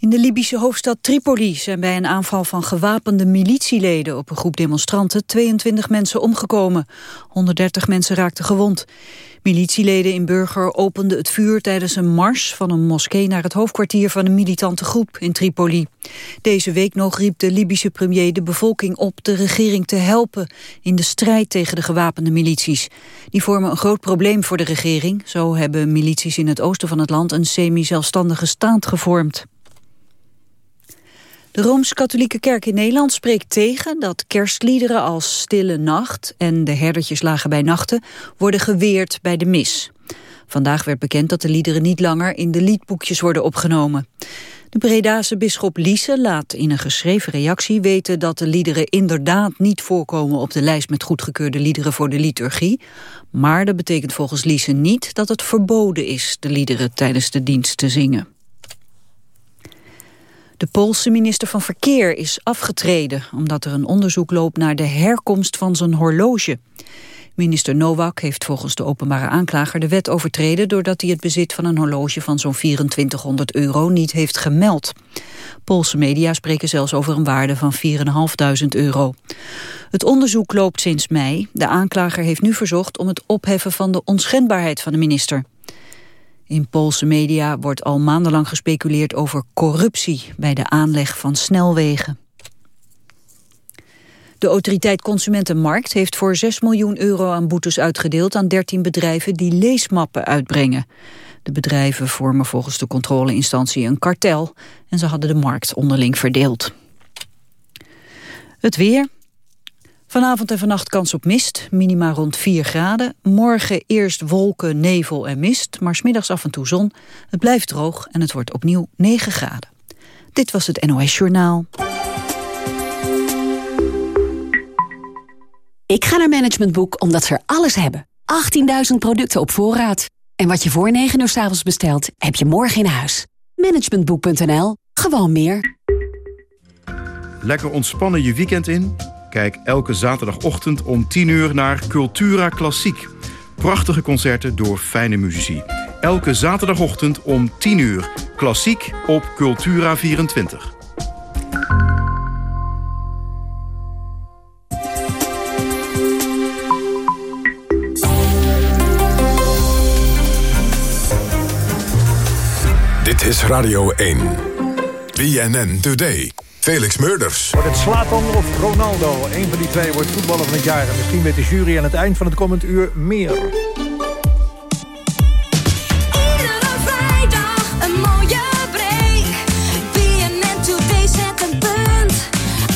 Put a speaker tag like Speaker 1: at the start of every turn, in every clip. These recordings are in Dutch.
Speaker 1: In de Libische hoofdstad Tripoli zijn bij een aanval van gewapende militieleden op een groep demonstranten 22 mensen omgekomen. 130 mensen raakten gewond. Militieleden in Burger openden het vuur tijdens een mars van een moskee naar het hoofdkwartier van een militante groep in Tripoli. Deze week nog riep de Libische premier de bevolking op de regering te helpen in de strijd tegen de gewapende milities. Die vormen een groot probleem voor de regering. Zo hebben milities in het oosten van het land een semi-zelfstandige staat gevormd. De Rooms-Katholieke Kerk in Nederland spreekt tegen dat kerstliederen als Stille Nacht en De Herdertjes lagen bij nachten worden geweerd bij de mis. Vandaag werd bekend dat de liederen niet langer in de liedboekjes worden opgenomen. De Bredase bisschop Liese laat in een geschreven reactie weten dat de liederen inderdaad niet voorkomen op de lijst met goedgekeurde liederen voor de liturgie. Maar dat betekent volgens Liese niet dat het verboden is de liederen tijdens de dienst te zingen. De Poolse minister van Verkeer is afgetreden... omdat er een onderzoek loopt naar de herkomst van zijn horloge. Minister Nowak heeft volgens de openbare aanklager de wet overtreden... doordat hij het bezit van een horloge van zo'n 2400 euro niet heeft gemeld. Poolse media spreken zelfs over een waarde van 4.500 euro. Het onderzoek loopt sinds mei. De aanklager heeft nu verzocht om het opheffen van de onschendbaarheid van de minister. In Poolse media wordt al maandenlang gespeculeerd over corruptie bij de aanleg van snelwegen. De autoriteit Consumentenmarkt heeft voor 6 miljoen euro aan boetes uitgedeeld aan 13 bedrijven die leesmappen uitbrengen. De bedrijven vormen volgens de controleinstantie een kartel en ze hadden de markt onderling verdeeld. Het weer. Vanavond en vannacht kans op mist, minima rond 4 graden. Morgen eerst wolken, nevel en mist, maar smiddags af en toe zon. Het blijft droog en het wordt opnieuw 9 graden. Dit was het NOS Journaal.
Speaker 2: Ik ga naar Management Boek omdat ze er alles hebben. 18.000 producten op voorraad. En wat je voor 9 uur s avonds bestelt, heb je morgen in huis. Managementboek.nl. Gewoon meer.
Speaker 3: Lekker ontspannen je weekend in? Kijk elke zaterdagochtend om 10 uur naar Cultura Klassiek. Prachtige concerten door fijne muzici. Elke zaterdagochtend om 10 uur. Klassiek op Cultura 24.
Speaker 4: Dit is Radio 1. BNN Today. Felix Murders.
Speaker 5: Wordt het Slatan of Ronaldo? Een van die twee wordt voetballer van het jaar. En misschien weet de jury aan het eind van het komend uur meer.
Speaker 6: Iedere vrijdag een mooie break. BNN Today zet een punt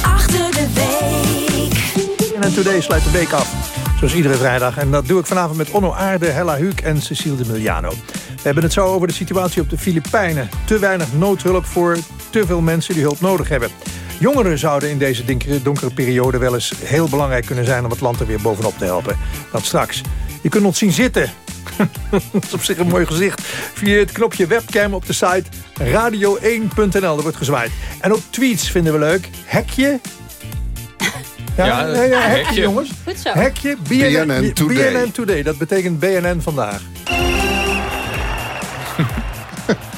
Speaker 6: achter de week.
Speaker 5: En Today sluit de week af. Zoals iedere vrijdag. En dat doe ik vanavond met Onno Aarde, Hella Huuk en Cecile de Miliano. We hebben het zo over de situatie op de Filipijnen. Te weinig noodhulp voor te veel mensen die hulp nodig hebben. Jongeren zouden in deze donkere, periode wel eens heel belangrijk kunnen zijn... om het land er weer bovenop te helpen. Dat straks. Je kunt ons zien zitten. dat is op zich een mooi gezicht. Via het knopje webcam op de site radio1.nl. Er wordt gezwaaid. En ook tweets vinden we leuk. Hekje ja,
Speaker 7: Ja,
Speaker 5: ja, ja, hekje,
Speaker 7: hekje.
Speaker 5: jongens.
Speaker 8: Goed zo.
Speaker 5: Hekje BNN,
Speaker 9: BNN Today.
Speaker 5: BNN Today. Dat betekent BNN vandaag.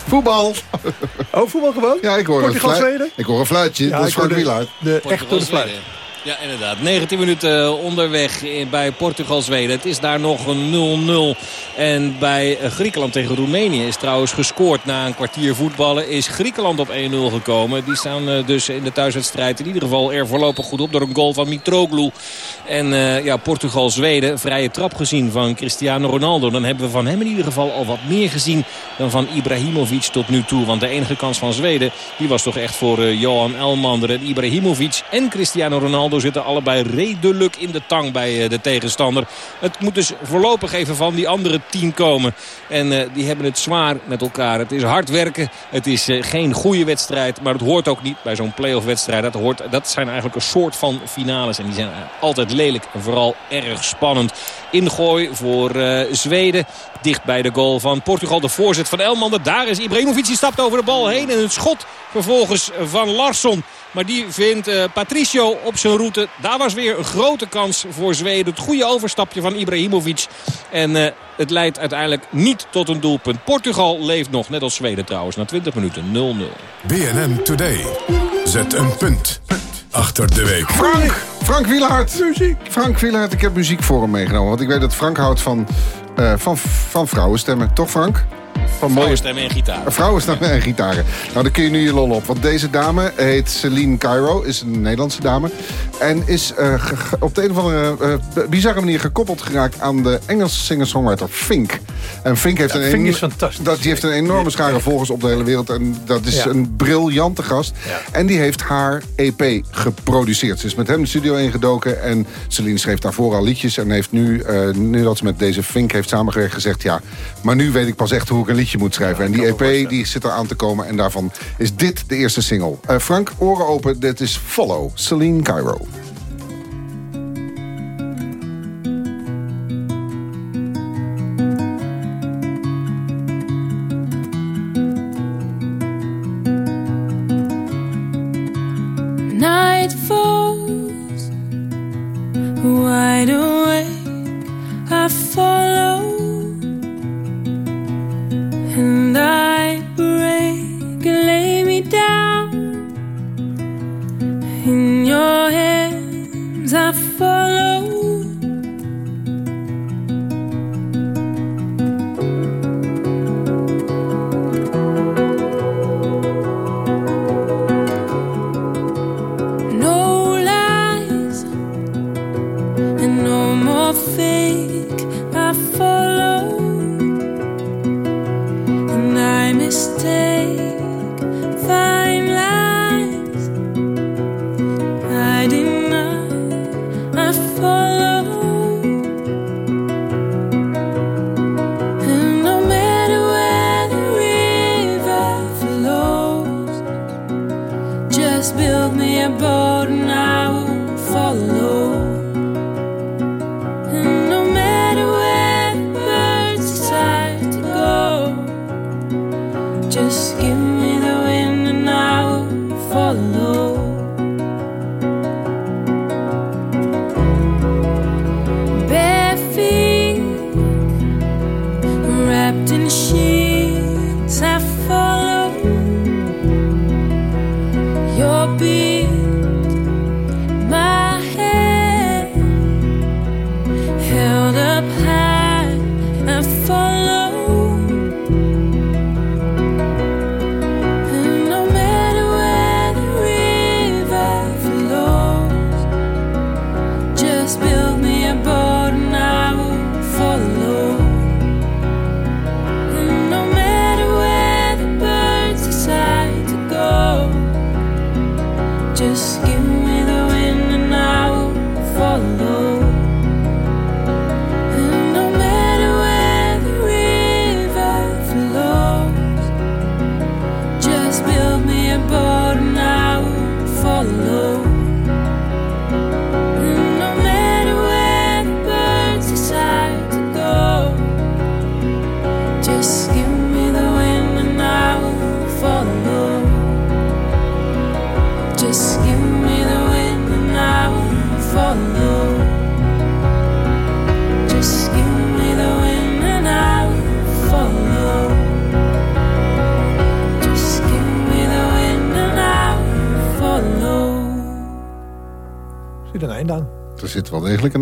Speaker 9: Voetbal.
Speaker 5: Oh, voetbal gewoon?
Speaker 9: Ja, ik hoor, een, fluit, ik hoor een fluitje.
Speaker 5: Ja,
Speaker 9: dat is Frank
Speaker 5: de, de echte de fluit.
Speaker 7: Ja, inderdaad. 19 minuten eh, onderweg in- bij Portugal-Zweden. Het is daar nog een 0-0. En bij eh, Griekenland tegen Roemenië is trouwens gescoord. Na een kwartier voetballen is Griekenland op 1-0 gekomen. Die staan eh, dus in de thuiswedstrijd in ieder geval er voorlopig goed op. Door een goal van Mitroglou. En eh, ja, Portugal-Zweden. Vrije trap gezien van Cristiano Ronaldo. Dan hebben we van hem in ieder geval al wat meer gezien dan van Ibrahimovic tot nu toe. Want de enige kans van Zweden die was toch echt voor eh, Johan Elmander. En Ibrahimovic en Cristiano Ronaldo zitten allebei redelijk in de tang bij eh, de tegenstander. Het moet dus voorlopig even van die andere tien komen. En eh, die hebben het zwaar met elkaar. Het is hard werken. Het is eh, geen goede wedstrijd. Maar het hoort ook niet bij zo'n play-off wedstrijd. Dat, hoort, dat zijn eigenlijk een soort van finales. En die zijn altijd lelijk en vooral erg spannend. ingooi voor Zweden. Dicht bij de goal van Portugal. De voorzet van Elmander. Daar is Ibrahimovic. Die stapt over de bal heen. En het schot vervolgens van Larsson. Maar die vindt eh, Patricio op zijn route. Daar was weer een grote kans voor Zweden. Het goede overstapje van Ibrahimovic. En eh, het leidt uiteindelijk niet tot een doelpunt. Portugal leeft nog, net als Zweden trouwens, na 20 minuten 0-0.
Speaker 10: BNN Today. Zet een punt achter de week.
Speaker 11: Frank! Frank Wielaert. Muziek. Frank Wielaert, ik heb muziek voor hem meegenomen. Want ik weet dat Frank houdt van, eh, van, van vrouwenstemmen. Toch Frank? Van
Speaker 7: Mooie stemmen en gitaar.
Speaker 11: Vrouwenstemmen en gitaren. Nou, dan kun je nu je lol op. Want deze dame heet Celine Cairo, is een Nederlandse dame. En is eh, op de een of andere eh, bizarre manier gekoppeld geraakt aan de Engelse singer-songwriter Fink. En Fink heeft,
Speaker 5: Ja,
Speaker 11: een,
Speaker 5: Fink is fantastisch.
Speaker 11: Dat, die heeft een enorme schare volgers op de hele wereld. En dat is
Speaker 5: Ja.
Speaker 11: een briljante gast.
Speaker 5: Ja.
Speaker 11: En die heeft haar EP geproduceerd. Ze is met hem de studio ingedoken. En Celine schreef daarvoor al liedjes. En heeft nu, eh, nu dat ze met deze Fink heeft samengewerkt, gezegd... ja, maar nu weet ik pas echt hoe ik een liedje moet schrijven. en die EP
Speaker 5: voorstellen.
Speaker 11: die zit er aan te komen. En daarvan is dit de eerste single. Eh, Frank, oren open. Dit is Follow, Celine Cairo.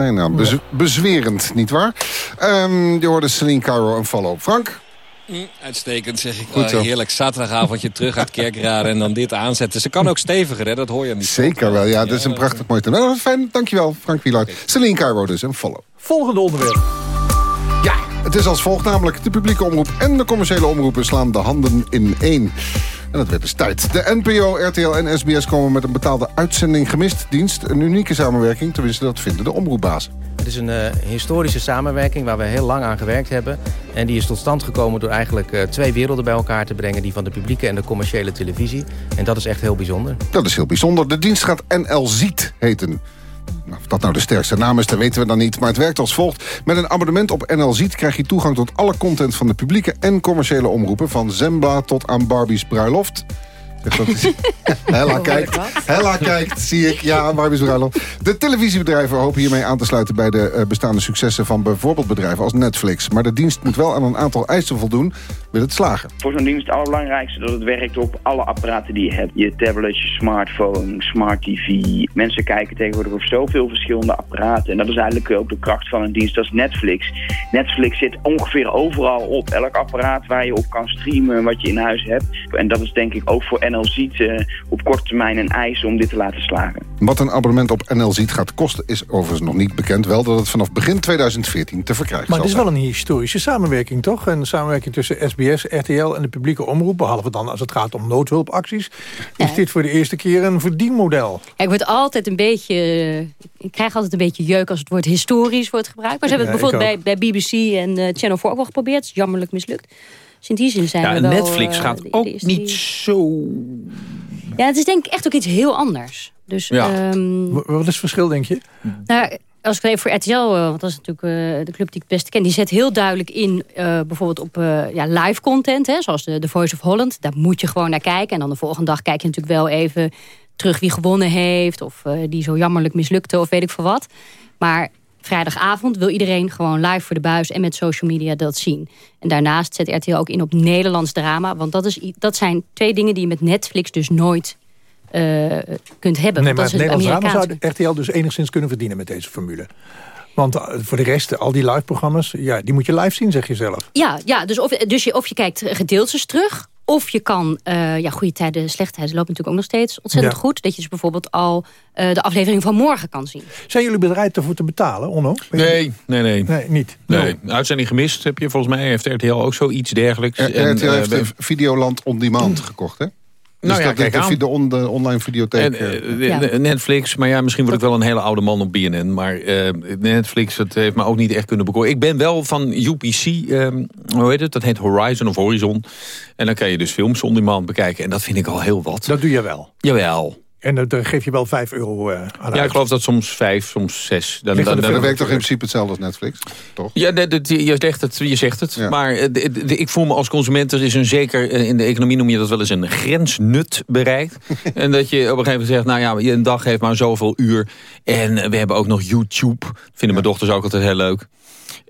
Speaker 5: Aan.
Speaker 11: Bez- bezwerend, nietwaar? Ehm je hoorde Celine Cairo en Follow. Frank?
Speaker 7: Mm, Uitstekend zeg ik.
Speaker 11: Goed zo.
Speaker 7: Heerlijk zaterdagavondje terug uit Kerkrade en dan dit aanzetten. Ze kan ook steviger, hè? dat hoor je niet.
Speaker 11: Zeker wel, ja. Dat is een prachtig mooi toernooi. Nou, Fijn, dankjewel Frank Wielaert. Celine Cairo dus en Follow.
Speaker 5: Volgende onderwerp.
Speaker 11: Ja, het is als volgt namelijk. De publieke omroep en de commerciële omroepen slaan de handen in één. En dat werd dus tijd. De NPO, RTL en SBS komen met een betaalde uitzending gemist dienst. Een unieke samenwerking, tenminste dat vinden de omroepbazen.
Speaker 8: Het is een eh, historische samenwerking waar we heel lang aan gewerkt hebben. En die is tot stand gekomen door eigenlijk eh, twee werelden bij elkaar te brengen. Die van de publieke en de commerciële televisie. En dat is echt heel bijzonder.
Speaker 11: Dat is heel bijzonder. De dienst gaat NL Ziet heten.
Speaker 9: Nou, of dat nou de sterkste naam is, dat weten we dan niet. Maar het werkt als volgt. Met een abonnement op NL Ziet krijg je toegang tot alle content... van de publieke en commerciële omroepen. Van Zembla tot aan Barbie's bruiloft. Hella kijkt. Hella kijkt, zie ik. Ja, Barbie's bruiloft. De televisiebedrijven hopen hiermee aan te sluiten... bij de eh, bestaande successen van bijvoorbeeld bedrijven als Netflix. Maar de dienst moet wel aan een aantal eisen voldoen... wil het slagen.
Speaker 12: Voor zo'n dienst is het allerbelangrijkste dat het werkt op alle apparaten die je hebt. Je tablet, je smartphone, smart tv. Mensen kijken tegenwoordig op zoveel verschillende apparaten. En dat is eigenlijk ook de kracht van een dienst als Netflix. Netflix zit ongeveer overal op. Elk apparaat waar je op kan streamen wat je in huis hebt. En dat is denk ik ook voor NL Ziet eh, op korte termijn een eis om dit te laten slagen.
Speaker 9: Wat een abonnement op NL Ziet gaat kosten is overigens nog niet bekend. Wel dat het vanaf begin 2014 te verkrijgen
Speaker 5: Maar het is wel een historische samenwerking, toch? Een samenwerking tussen SBS, RTL en de publieke omroep. Behalve dan als het gaat om noodhulpacties. Is dit voor de eerste keer een verdienmodel?
Speaker 13: Ja, ik word altijd een beetje... Ik krijg altijd een beetje jeuk als het woord historisch wordt gebruikt. Maar ze hebben het
Speaker 5: Ja,
Speaker 13: bijvoorbeeld bij, bij BBC en eh, Channel 4 ook wel geprobeerd. Het is jammerlijk mislukt. Dus in die zin zijn
Speaker 14: Ja,
Speaker 13: we
Speaker 14: en
Speaker 13: wel...
Speaker 14: Netflix
Speaker 13: eh,
Speaker 14: gaat
Speaker 13: de-
Speaker 14: ook niet
Speaker 13: die-
Speaker 14: zo...
Speaker 13: Ja, het is denk ik echt ook iets heel anders. Dus,
Speaker 14: Ja.
Speaker 13: ehm,
Speaker 5: Wat is het verschil, denk je?
Speaker 13: Nou, als ik even voor RTL, eh, want dat is natuurlijk eh, de club die ik het beste ken... die zet heel duidelijk in, eh, bijvoorbeeld op ja, live content... Hè, zoals de, de Voice of Holland. Daar moet je gewoon naar kijken. En dan de volgende dag kijk je natuurlijk wel even terug wie gewonnen heeft... of die zo jammerlijk mislukte of weet ik veel wat. Maar vrijdagavond wil iedereen gewoon live voor de buis... en met social media dat zien. En daarnaast zet RTL ook in op Nederlands drama. Want dat, is, dat zijn twee dingen die je met Netflix dus nooit eh, kunt hebben.
Speaker 5: Nee,
Speaker 13: want
Speaker 5: maar
Speaker 13: dat
Speaker 5: het Nederlands drama
Speaker 13: Amerikaanse-
Speaker 5: zou RTL dus enigszins kunnen verdienen met deze formule. Want eh, voor de rest, al die live-programma's, ja, die moet je live zien, zeg je zelf.
Speaker 13: Ja, ja dus, of, dus je, of je kijkt gedeeltes terug... of je kan, eh, ja, goede tijden, slechte tijden lopen natuurlijk ook nog steeds ontzettend
Speaker 5: Ja.
Speaker 13: goed. Dat je dus bijvoorbeeld al eh, de aflevering van morgen kan zien.
Speaker 5: Zijn jullie bereid ervoor te betalen, Onno?
Speaker 14: Nee, nee, nee.
Speaker 5: Nee, niet.
Speaker 14: Nee, uitzending gemist heb je volgens mij. Heeft RTL ook zoiets dergelijks.
Speaker 9: R-
Speaker 14: En,
Speaker 9: RTL
Speaker 14: eh,
Speaker 9: heeft Videoland On Demand gekocht, hè? Dus
Speaker 14: Nou ja,
Speaker 9: dat
Speaker 14: kijk
Speaker 9: de,
Speaker 14: aan.
Speaker 9: vi- de, on- de online videotheek.
Speaker 14: En,
Speaker 9: eh,
Speaker 14: eh, Netflix, maar ja, misschien word ik wel een hele oude man op BNN. Maar eh, Netflix, dat heeft me ook niet echt kunnen bekoren. Ik ben wel van UPC, ehm, hoe heet het? Dat heet Horizon of Horizon. En dan kan je dus films on demand bekijken. En dat vind ik al heel wat.
Speaker 5: Dat doe je wel.
Speaker 14: Jawel.
Speaker 5: En daar geef je wel 5 euro eh, aan
Speaker 14: Ja,
Speaker 5: uit.
Speaker 14: ik geloof dat soms vijf, soms zes. Dan,
Speaker 5: Ligt aan de
Speaker 9: dat werkt toch in principe hetzelfde als Netflix? Toch?
Speaker 14: Ja, dat- dat- je zegt het. Je zegt het.
Speaker 9: Ja.
Speaker 14: Maar eh, de- de- ik voel me als consument, er is een zeker, eh, in de economie noem je dat wel eens een grensnut bereikt. en dat je op een gegeven moment zegt, nou ja, een dag heeft maar zoveel uur. En we hebben ook nog YouTube. Vinden mijn dochters ook altijd heel leuk.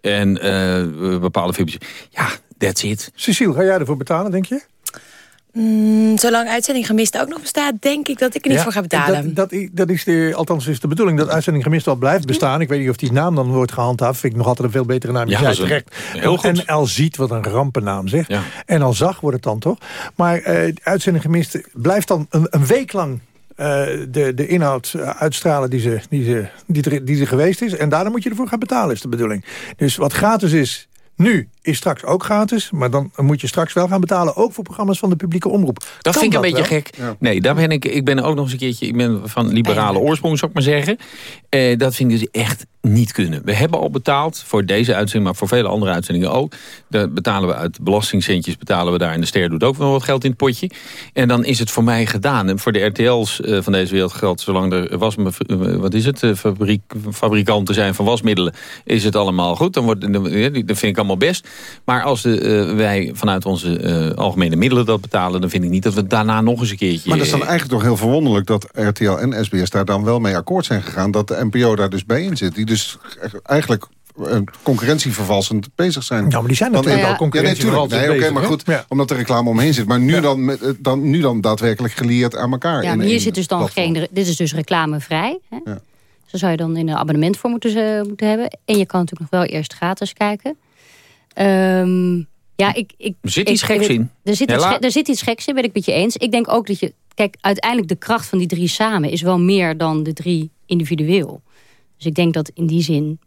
Speaker 14: En eh, bepaalde filmpjes. Ja, that's it.
Speaker 5: Cecile, ga jij ervoor betalen, denk je?
Speaker 15: Mm, zolang uitzending gemist ook nog bestaat, denk ik dat ik er niet
Speaker 5: Ja,
Speaker 15: voor ga betalen.
Speaker 5: Dat, dat, is de, althans is de bedoeling dat uitzending gemist wel blijft bestaan. Ik weet niet of die naam dan wordt gehandhaafd. Vind ik nog altijd een veel betere naam.
Speaker 14: Ja,
Speaker 5: terecht.
Speaker 14: heel goed.
Speaker 5: En El ziet, wat een rampennaam zeg.
Speaker 14: Ja.
Speaker 5: En al zag wordt het dan toch. Maar eh, uitzending gemist blijft dan een, een week lang eh, de, de inhoud eh, uitstralen die ze, die, ze, die, er, die er geweest is. En daarna moet je ervoor gaan betalen, is de bedoeling. Dus wat gratis is nu, is straks ook gratis. Maar dan moet je straks wel gaan betalen. Ook voor programma's van de publieke omroep.
Speaker 14: Dat
Speaker 5: Kan
Speaker 14: vind ik een beetje
Speaker 5: wel?
Speaker 14: gek. Nee, daar ben ik, ik ben ook nog eens een keertje... Ik ben van liberale oorsprong, zou ik maar zeggen. Eh, dat vind ik dus echt niet kunnen. We hebben al betaald voor deze uitzending... maar voor vele andere uitzendingen ook. Daar betalen we uit belastingcentjes... betalen we daar. En de ster doet ook nog wat geld in het potje. En dan is het voor mij gedaan. En voor de RTL's eh, van deze wereld geldt... zolang er was, wat is het, eh, fabriek, fabrikanten zijn van wasmiddelen... is het allemaal goed. Dan wordt, dat vind ik allemaal best. Maar als de, eh, wij vanuit onze eh, algemene middelen dat betalen... dan vind ik niet dat we daarna nog eens een keertje...
Speaker 9: Maar dat is dan eigenlijk toch heel verwonderlijk dat RTL en SBS daar dan wel mee akkoord zijn gegaan. Dat de NPO daar dus bij in zit. Die dus eigenlijk eh, concurrentievervalsend bezig zijn.
Speaker 5: Ja, maar die zijn
Speaker 9: Dan-
Speaker 5: natuurlijk
Speaker 9: Ja,
Speaker 5: al concurrentievervalsend
Speaker 9: nee. Nee, oké, maar goed, omdat de reclame omheen zit. Maar nu, dan, met, eh, dan, nu dan daadwerkelijk gelieerd aan elkaar.
Speaker 13: Ja,
Speaker 9: in
Speaker 13: maar hier zit dus dan
Speaker 9: platform.
Speaker 13: geen... Dit is dus reclamevrij. Hè?
Speaker 9: Ja.
Speaker 13: Dus daar zou je dan in een abonnement voor moeten, moeten hebben. En je kan natuurlijk nog wel eerst gratis kijken. Ehm, ja, ik, ik,
Speaker 14: Er zit
Speaker 13: ik-
Speaker 14: iets geks
Speaker 13: ik-
Speaker 14: in.
Speaker 13: Er zit, iets, er zit iets geks in, ben ik met je eens. Ik denk ook dat je... Kijk, uiteindelijk de kracht van die drie samen... is wel meer dan de drie individueel. Dus ik denk dat in die zin...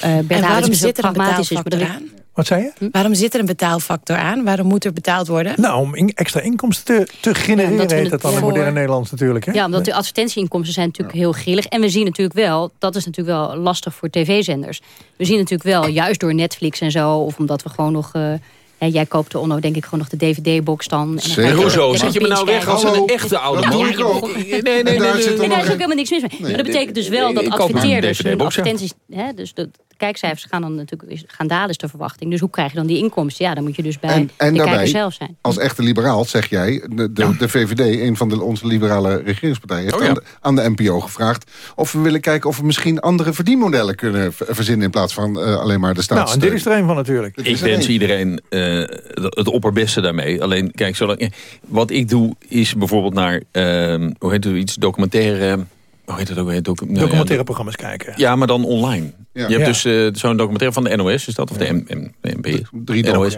Speaker 13: Bert
Speaker 15: en waarom
Speaker 13: Hagens
Speaker 15: zit er een
Speaker 13: is.
Speaker 15: betaalfactor aan?
Speaker 5: Wat zei je?
Speaker 15: Waarom zit er een betaalfactor aan? Waarom moet er betaald worden?
Speaker 5: Nou, om in- extra inkomsten te, te genereren,
Speaker 13: we
Speaker 5: heet dat dan in moderne Nederlands natuurlijk. Hè?
Speaker 13: Ja, omdat de advertentieinkomsten zijn natuurlijk heel grillig. En we zien natuurlijk wel, dat is natuurlijk wel lastig voor tv-zenders. We zien natuurlijk wel, juist door Netflix en zo... of omdat we gewoon nog eh,
Speaker 16: Ja, jij koopt de Onno denk ik gewoon nog de DVD-box dan. En dan
Speaker 14: Hoezo? Zet je me nou weg als een echte oude man?
Speaker 16: ja,
Speaker 14: ook. Nee, nee, nee,
Speaker 16: En
Speaker 14: nee,
Speaker 16: daar
Speaker 14: nee.
Speaker 16: ook helemaal niks mis mee.
Speaker 14: Nee,
Speaker 16: Maar dat betekent dus wel dat adverteerders hun advertenties... Hè, dus de kijkcijfers gaan dan natuurlijk gaan dalen is de verwachting. Dus hoe krijg je dan die inkomsten? Ja, dan moet je dus bij
Speaker 9: En, en
Speaker 16: de
Speaker 9: daarbij,
Speaker 16: kijker zelf zijn.
Speaker 9: als echte liberaal, zeg jij... de, de, de VVD, een van de, onze liberale regeringspartijen... heeft
Speaker 14: Oh ja.
Speaker 9: aan, de, aan de NPO gevraagd... of we willen kijken of we misschien andere verdienmodellen kunnen verzinnen... in plaats van eh, alleen maar de
Speaker 5: Nou,
Speaker 9: staatssteun.
Speaker 5: en dit is er een van natuurlijk.
Speaker 14: Ik
Speaker 9: is
Speaker 14: wens iedereen eh, het opperbeste daarmee. Alleen, kijk, zolang, wat ik doe is bijvoorbeeld naar, ehm, hoe heet het, iets documentaire... Hoe heet het ook? weer? Docu- nou ja,
Speaker 5: Documentaire programma's kijken.
Speaker 14: Ja, maar dan online.
Speaker 9: Ja.
Speaker 14: Je hebt
Speaker 5: Ja.
Speaker 14: dus eh, zo'n documentaire van de NOS, is dat? Of de, M, M, de NPO?
Speaker 9: Drie.
Speaker 14: NOS.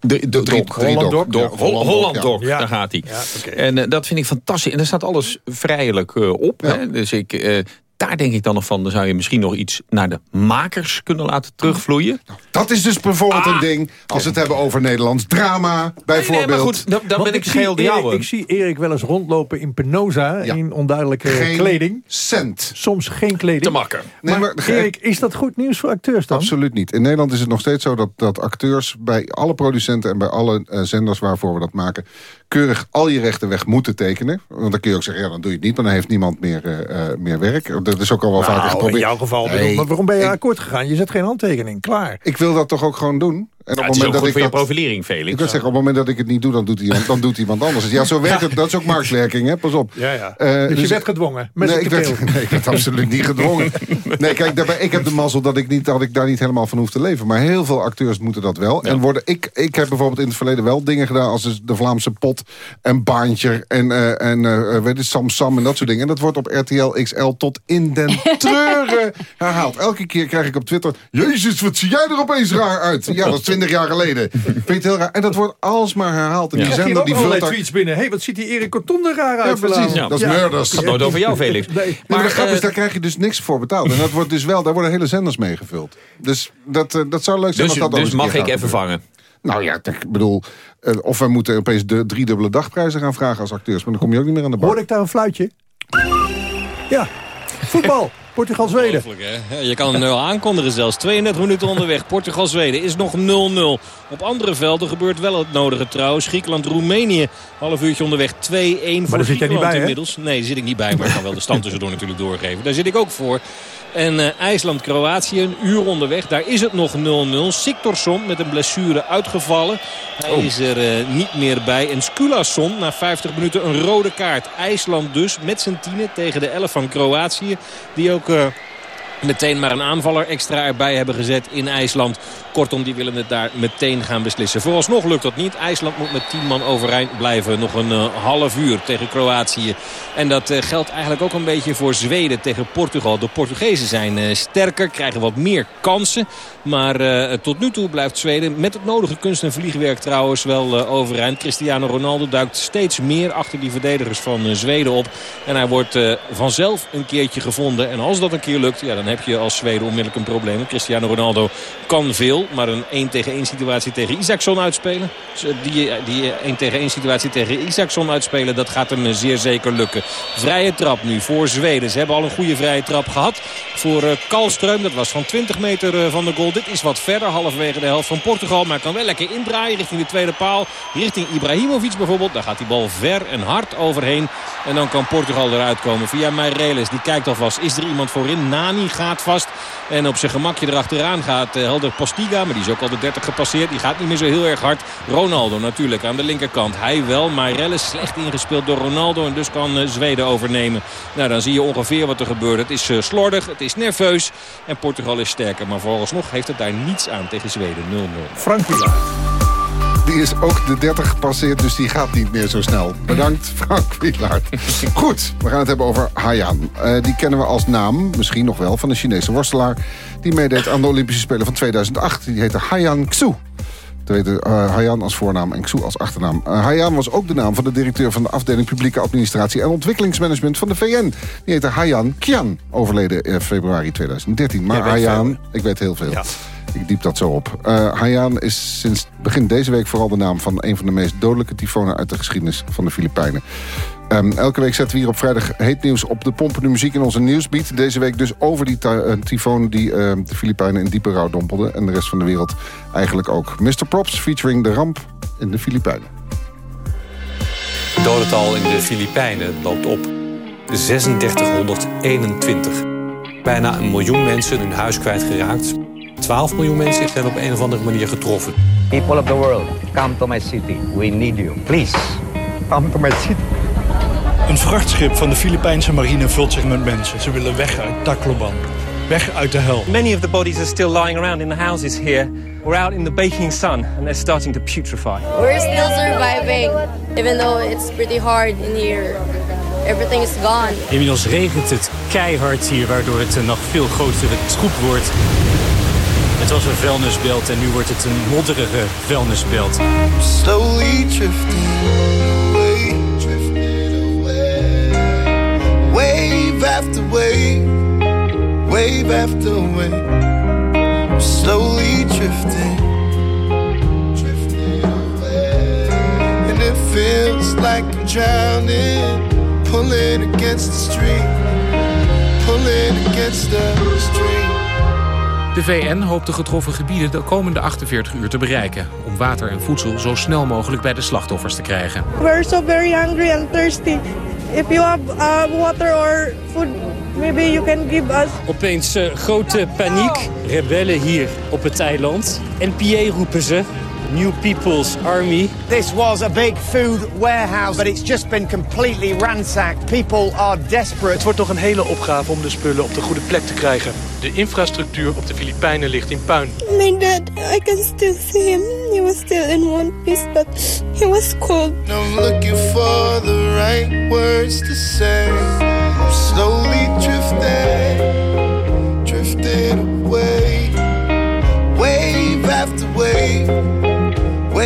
Speaker 14: De, de,
Speaker 9: Drie- drie
Speaker 5: Holland
Speaker 9: doc.
Speaker 5: doc.
Speaker 9: Ja,
Speaker 14: Holland. Doc, daar gaat hij.
Speaker 5: Ja, oké.
Speaker 14: En eh, dat vind ik fantastisch. En daar staat alles vrijelijk eh, op.
Speaker 9: Ja.
Speaker 14: Hè? Dus ik, eh, daar denk ik dan nog van... dan zou je misschien nog iets naar de makers kunnen laten terugvloeien.
Speaker 9: Dat is dus bijvoorbeeld
Speaker 14: Ah.
Speaker 9: een ding... als we het hebben over Nederlands drama, bijvoorbeeld.
Speaker 14: Nee, maar goed, dan, ben ik
Speaker 5: zie
Speaker 14: geheel de jouwe.
Speaker 5: Ik zie Erik wel eens rondlopen in Penosa...
Speaker 9: Ja.
Speaker 5: in onduidelijke
Speaker 9: Geen
Speaker 5: kleding.
Speaker 9: cent.
Speaker 5: Soms geen kleding.
Speaker 14: Te makken.
Speaker 9: Nee,
Speaker 5: maar,
Speaker 9: maar-
Speaker 5: Erik, is dat goed nieuws voor acteurs dan?
Speaker 9: Absoluut niet. In Nederland is het nog steeds zo dat, dat acteurs bij alle producenten en bij alle eh, zenders waarvoor we dat maken, keurig al je rechten weg moeten tekenen. Want dan kun je ook zeggen, ja, dan doe je het niet, maar dan heeft niemand meer, eh, eh, meer werk. Dat is ook al wel vaker
Speaker 5: Nou, in
Speaker 9: geprobeerd.
Speaker 5: jouw geval.
Speaker 9: Nee,
Speaker 5: bedoel, maar waarom ben je
Speaker 9: ik-
Speaker 5: akkoord gegaan? Je zet geen handtekening. Klaar.
Speaker 9: Ik wil dat toch ook gewoon doen. En op het
Speaker 14: het is ook
Speaker 9: moment
Speaker 14: goed
Speaker 9: dat
Speaker 14: voor
Speaker 9: ik
Speaker 14: je
Speaker 9: dat,
Speaker 14: profilering, Felix.
Speaker 9: ik wil zeggen, op het moment dat ik het niet doe, dan doet, iemand, dan doet iemand anders. Ja, zo werkt het. Dat is ook marktwerking, hè? Pas op.
Speaker 5: Ja, ja.
Speaker 9: Eh,
Speaker 5: dus, je
Speaker 9: dus-
Speaker 5: werd gedwongen. Met
Speaker 9: nee, ik werd, nee, ik werd absoluut niet gedwongen. Nee, kijk, daarbij, ik heb de mazzel dat ik, niet, dat ik daar niet helemaal van hoef te leven. Maar heel veel acteurs moeten dat wel. En worden, ik, ik heb bijvoorbeeld in het verleden wel dingen gedaan... als dus de Vlaamse Pot en Baantje en, eh, en eh, weet je, Sam Sam en dat soort dingen. En dat wordt op RTL XL tot in den treuren herhaald. Elke keer krijg ik op Twitter... Jezus, wat zie jij er opeens raar uit? Ja, dat is twintig jaar geleden. Vind je het heel raar? En dat wordt alsmaar herhaald. En die zender
Speaker 5: ook
Speaker 9: die
Speaker 5: allerlei
Speaker 9: vult daar...
Speaker 5: tweets binnen. Hé, hey, wat ziet die Erik Corton er raar
Speaker 9: Ja,
Speaker 5: uit
Speaker 9: precies. Dat is murders.
Speaker 14: Het gaat nooit over jou, Felix.
Speaker 5: Nee.
Speaker 9: Maar, de grap
Speaker 14: eh,
Speaker 9: is, daar krijg je dus niks voor betaald. En dat wordt dus wel, daar worden hele zenders mee gevuld. Dus dat, eh, dat zou leuk zijn
Speaker 14: dus
Speaker 9: als dat
Speaker 14: dus mag ik even vangen.
Speaker 9: Nou ja, ik bedoel, eh, of wij moeten opeens de driedubbele dagprijzen gaan vragen als acteurs. Maar dan kom je ook niet meer aan de bar.
Speaker 5: Hoorde ik daar een fluitje? Ja, voetbal. Portugal-Zweden.
Speaker 7: Je kan het nu al aankondigen zelfs. 32 minuten onderweg. Portugal-Zweden is nog 0-0. Op andere velden gebeurt wel het nodige trouwens. Griekenland-Roemenië. Half uurtje onderweg 2-1 voor
Speaker 5: daar zit jij niet
Speaker 7: Griekenland
Speaker 5: bij, hè?
Speaker 7: Nee, daar zit ik niet bij. Maar ik kan wel de stand tussendoor natuurlijk doorgeven. Daar zit ik ook voor. En eh, IJsland-Kroatië, een uur onderweg. Daar is het nog 0-0. Siktorsson met een blessure uitgevallen. Hij
Speaker 14: Oh.
Speaker 7: is er eh, niet meer bij. En Skulason na 50 minuten een rode kaart. IJsland dus met zijn tienen tegen de 11 van Kroatië. Die ook... eh, meteen maar een aanvaller extra erbij hebben gezet in IJsland. Kortom, die willen het daar meteen gaan beslissen. Vooralsnog lukt dat niet. IJsland moet met 10 man overeind blijven. Nog een eh, half uur tegen Kroatië. En dat eh, geldt eigenlijk ook een beetje voor Zweden tegen Portugal. De Portugezen zijn eh, sterker, krijgen wat meer kansen. Maar tot nu toe blijft Zweden met het nodige kunst- en vliegwerk trouwens wel overeind. Cristiano Ronaldo duikt steeds meer achter die verdedigers van Zweden op. En hij wordt vanzelf een keertje gevonden. En als dat een keer lukt, ja, dan heb je als Zweden onmiddellijk een probleem. Cristiano Ronaldo kan veel. Maar een 1 tegen 1 situatie tegen Isaacson uitspelen. Dus, eh, Die, die 1 tegen 1 situatie tegen Isaacson uitspelen, dat gaat hem eh, zeer zeker lukken. Vrije trap nu voor Zweden. Ze hebben al een goede vrije trap gehad voor eh, Kalström. Dat was van 20 meter eh, van de goal. Dit is wat verder, halverwege de helft van Portugal. Maar kan wel lekker indraaien richting de tweede paal. Richting Ibrahimovic bijvoorbeeld. Daar gaat die bal ver en hard overheen. En dan kan Portugal eruit komen via Meireles. Die kijkt alvast. Is er iemand voorin? Nani gaat vast. En op zijn gemakje erachteraan gaat eh, Helder Postiga. Maar die is ook al de 30 gepasseerd. Die gaat niet meer zo heel erg hard. Ronaldo natuurlijk aan de linkerkant. Hij wel. Meireles slecht ingespeeld door Ronaldo. En dus kan eh, Zweden overnemen. Nou, dan zie je ongeveer wat er gebeurt. Het is eh, slordig. Het is nerveus. En Portugal is sterker. Maar vooralsnog heeft het daar niets aan tegen Zweden. 0-0.
Speaker 5: Frank.
Speaker 9: Die is ook de 30 gepasseerd, dus die gaat niet meer zo snel. Bedankt, Frank Wielaert. Goed, we gaan het hebben over Haiyan. Eh, die kennen we als naam, misschien nog wel, van een Chinese worstelaar... die meedeed aan de Olympische Spelen van 2008. Die heette Haiyan Xu. Weten uh, Haiyan als voornaam en Xu als achternaam. Uh, Haiyan was ook de naam van de directeur van de afdeling publieke administratie en ontwikkelingsmanagement van de VN. Die heette Haiyan Qian, overleden in februari 2013. Maar Haiyan, ik weet heel veel.
Speaker 5: Ja.
Speaker 9: Ik diep dat zo op. Uh, Haiyan is sinds begin deze week vooral de naam van een van de meest dodelijke tyfonen uit de geschiedenis van de Filipijnen. Ehm, elke week zetten we hier op vrijdag heet nieuws op de pompende muziek in onze nieuwsbeat. Deze week dus over die uh, tyfoon die uh, de Filipijnen in diepe rouw dompelde. En de rest van de wereld eigenlijk ook. Mr. Props featuring de ramp in de Filipijnen.
Speaker 17: Het dodental in de Filipijnen loopt op 3621. Bijna een miljoen mensen hun huis kwijtgeraakt. 12 miljoen mensen zijn op een of andere manier getroffen.
Speaker 18: People of the world, come to my city. We need you. Please, come to my city.
Speaker 19: Een vrachtschip van de Filipijnse marine vult zich met mensen. Ze willen weg uit Tacloban. Weg uit de hel.
Speaker 20: Many of the bodies are still lying around in the houses here. We're out in the baking sun and they're starting to putrefy.
Speaker 21: We're still surviving, even though it's pretty hard in here. Everything is gone.
Speaker 22: Inmiddels regent het keihard hier, waardoor het een nog veel grotere troep wordt. Het was een vuilnisbelt en nu wordt het een modderige vuilnisbelt.
Speaker 23: Slowly drifting away, drifting away. Wave after wave, wave after wave. Slowly drifting, drifting away. And it feels like I'm drowning, pulling against the stream, pulling against the stream.
Speaker 24: De VN hoopt de getroffen gebieden de komende 48 uur te bereiken... om water en voedsel zo snel mogelijk bij de slachtoffers te krijgen.
Speaker 25: We're so very hungry and thirsty. If you have uh, water or food, maybe you can give us.
Speaker 22: Opeens uh, grote paniek. Rebellen hier op het eiland. NPA roepen ze. New People's Army.
Speaker 26: This was a big food warehouse, but it's just been completely ransacked. People are desperate.
Speaker 19: Het wordt nog een hele opgave om de spullen op de goede plek te krijgen. De infrastructuur op de Filipijnen ligt in puin.
Speaker 25: My dad, I can still see him. He was still in one piece, but he was cold.
Speaker 23: I'm looking for the right words to say. I'm slowly drifting, drifting away. Wave after wave,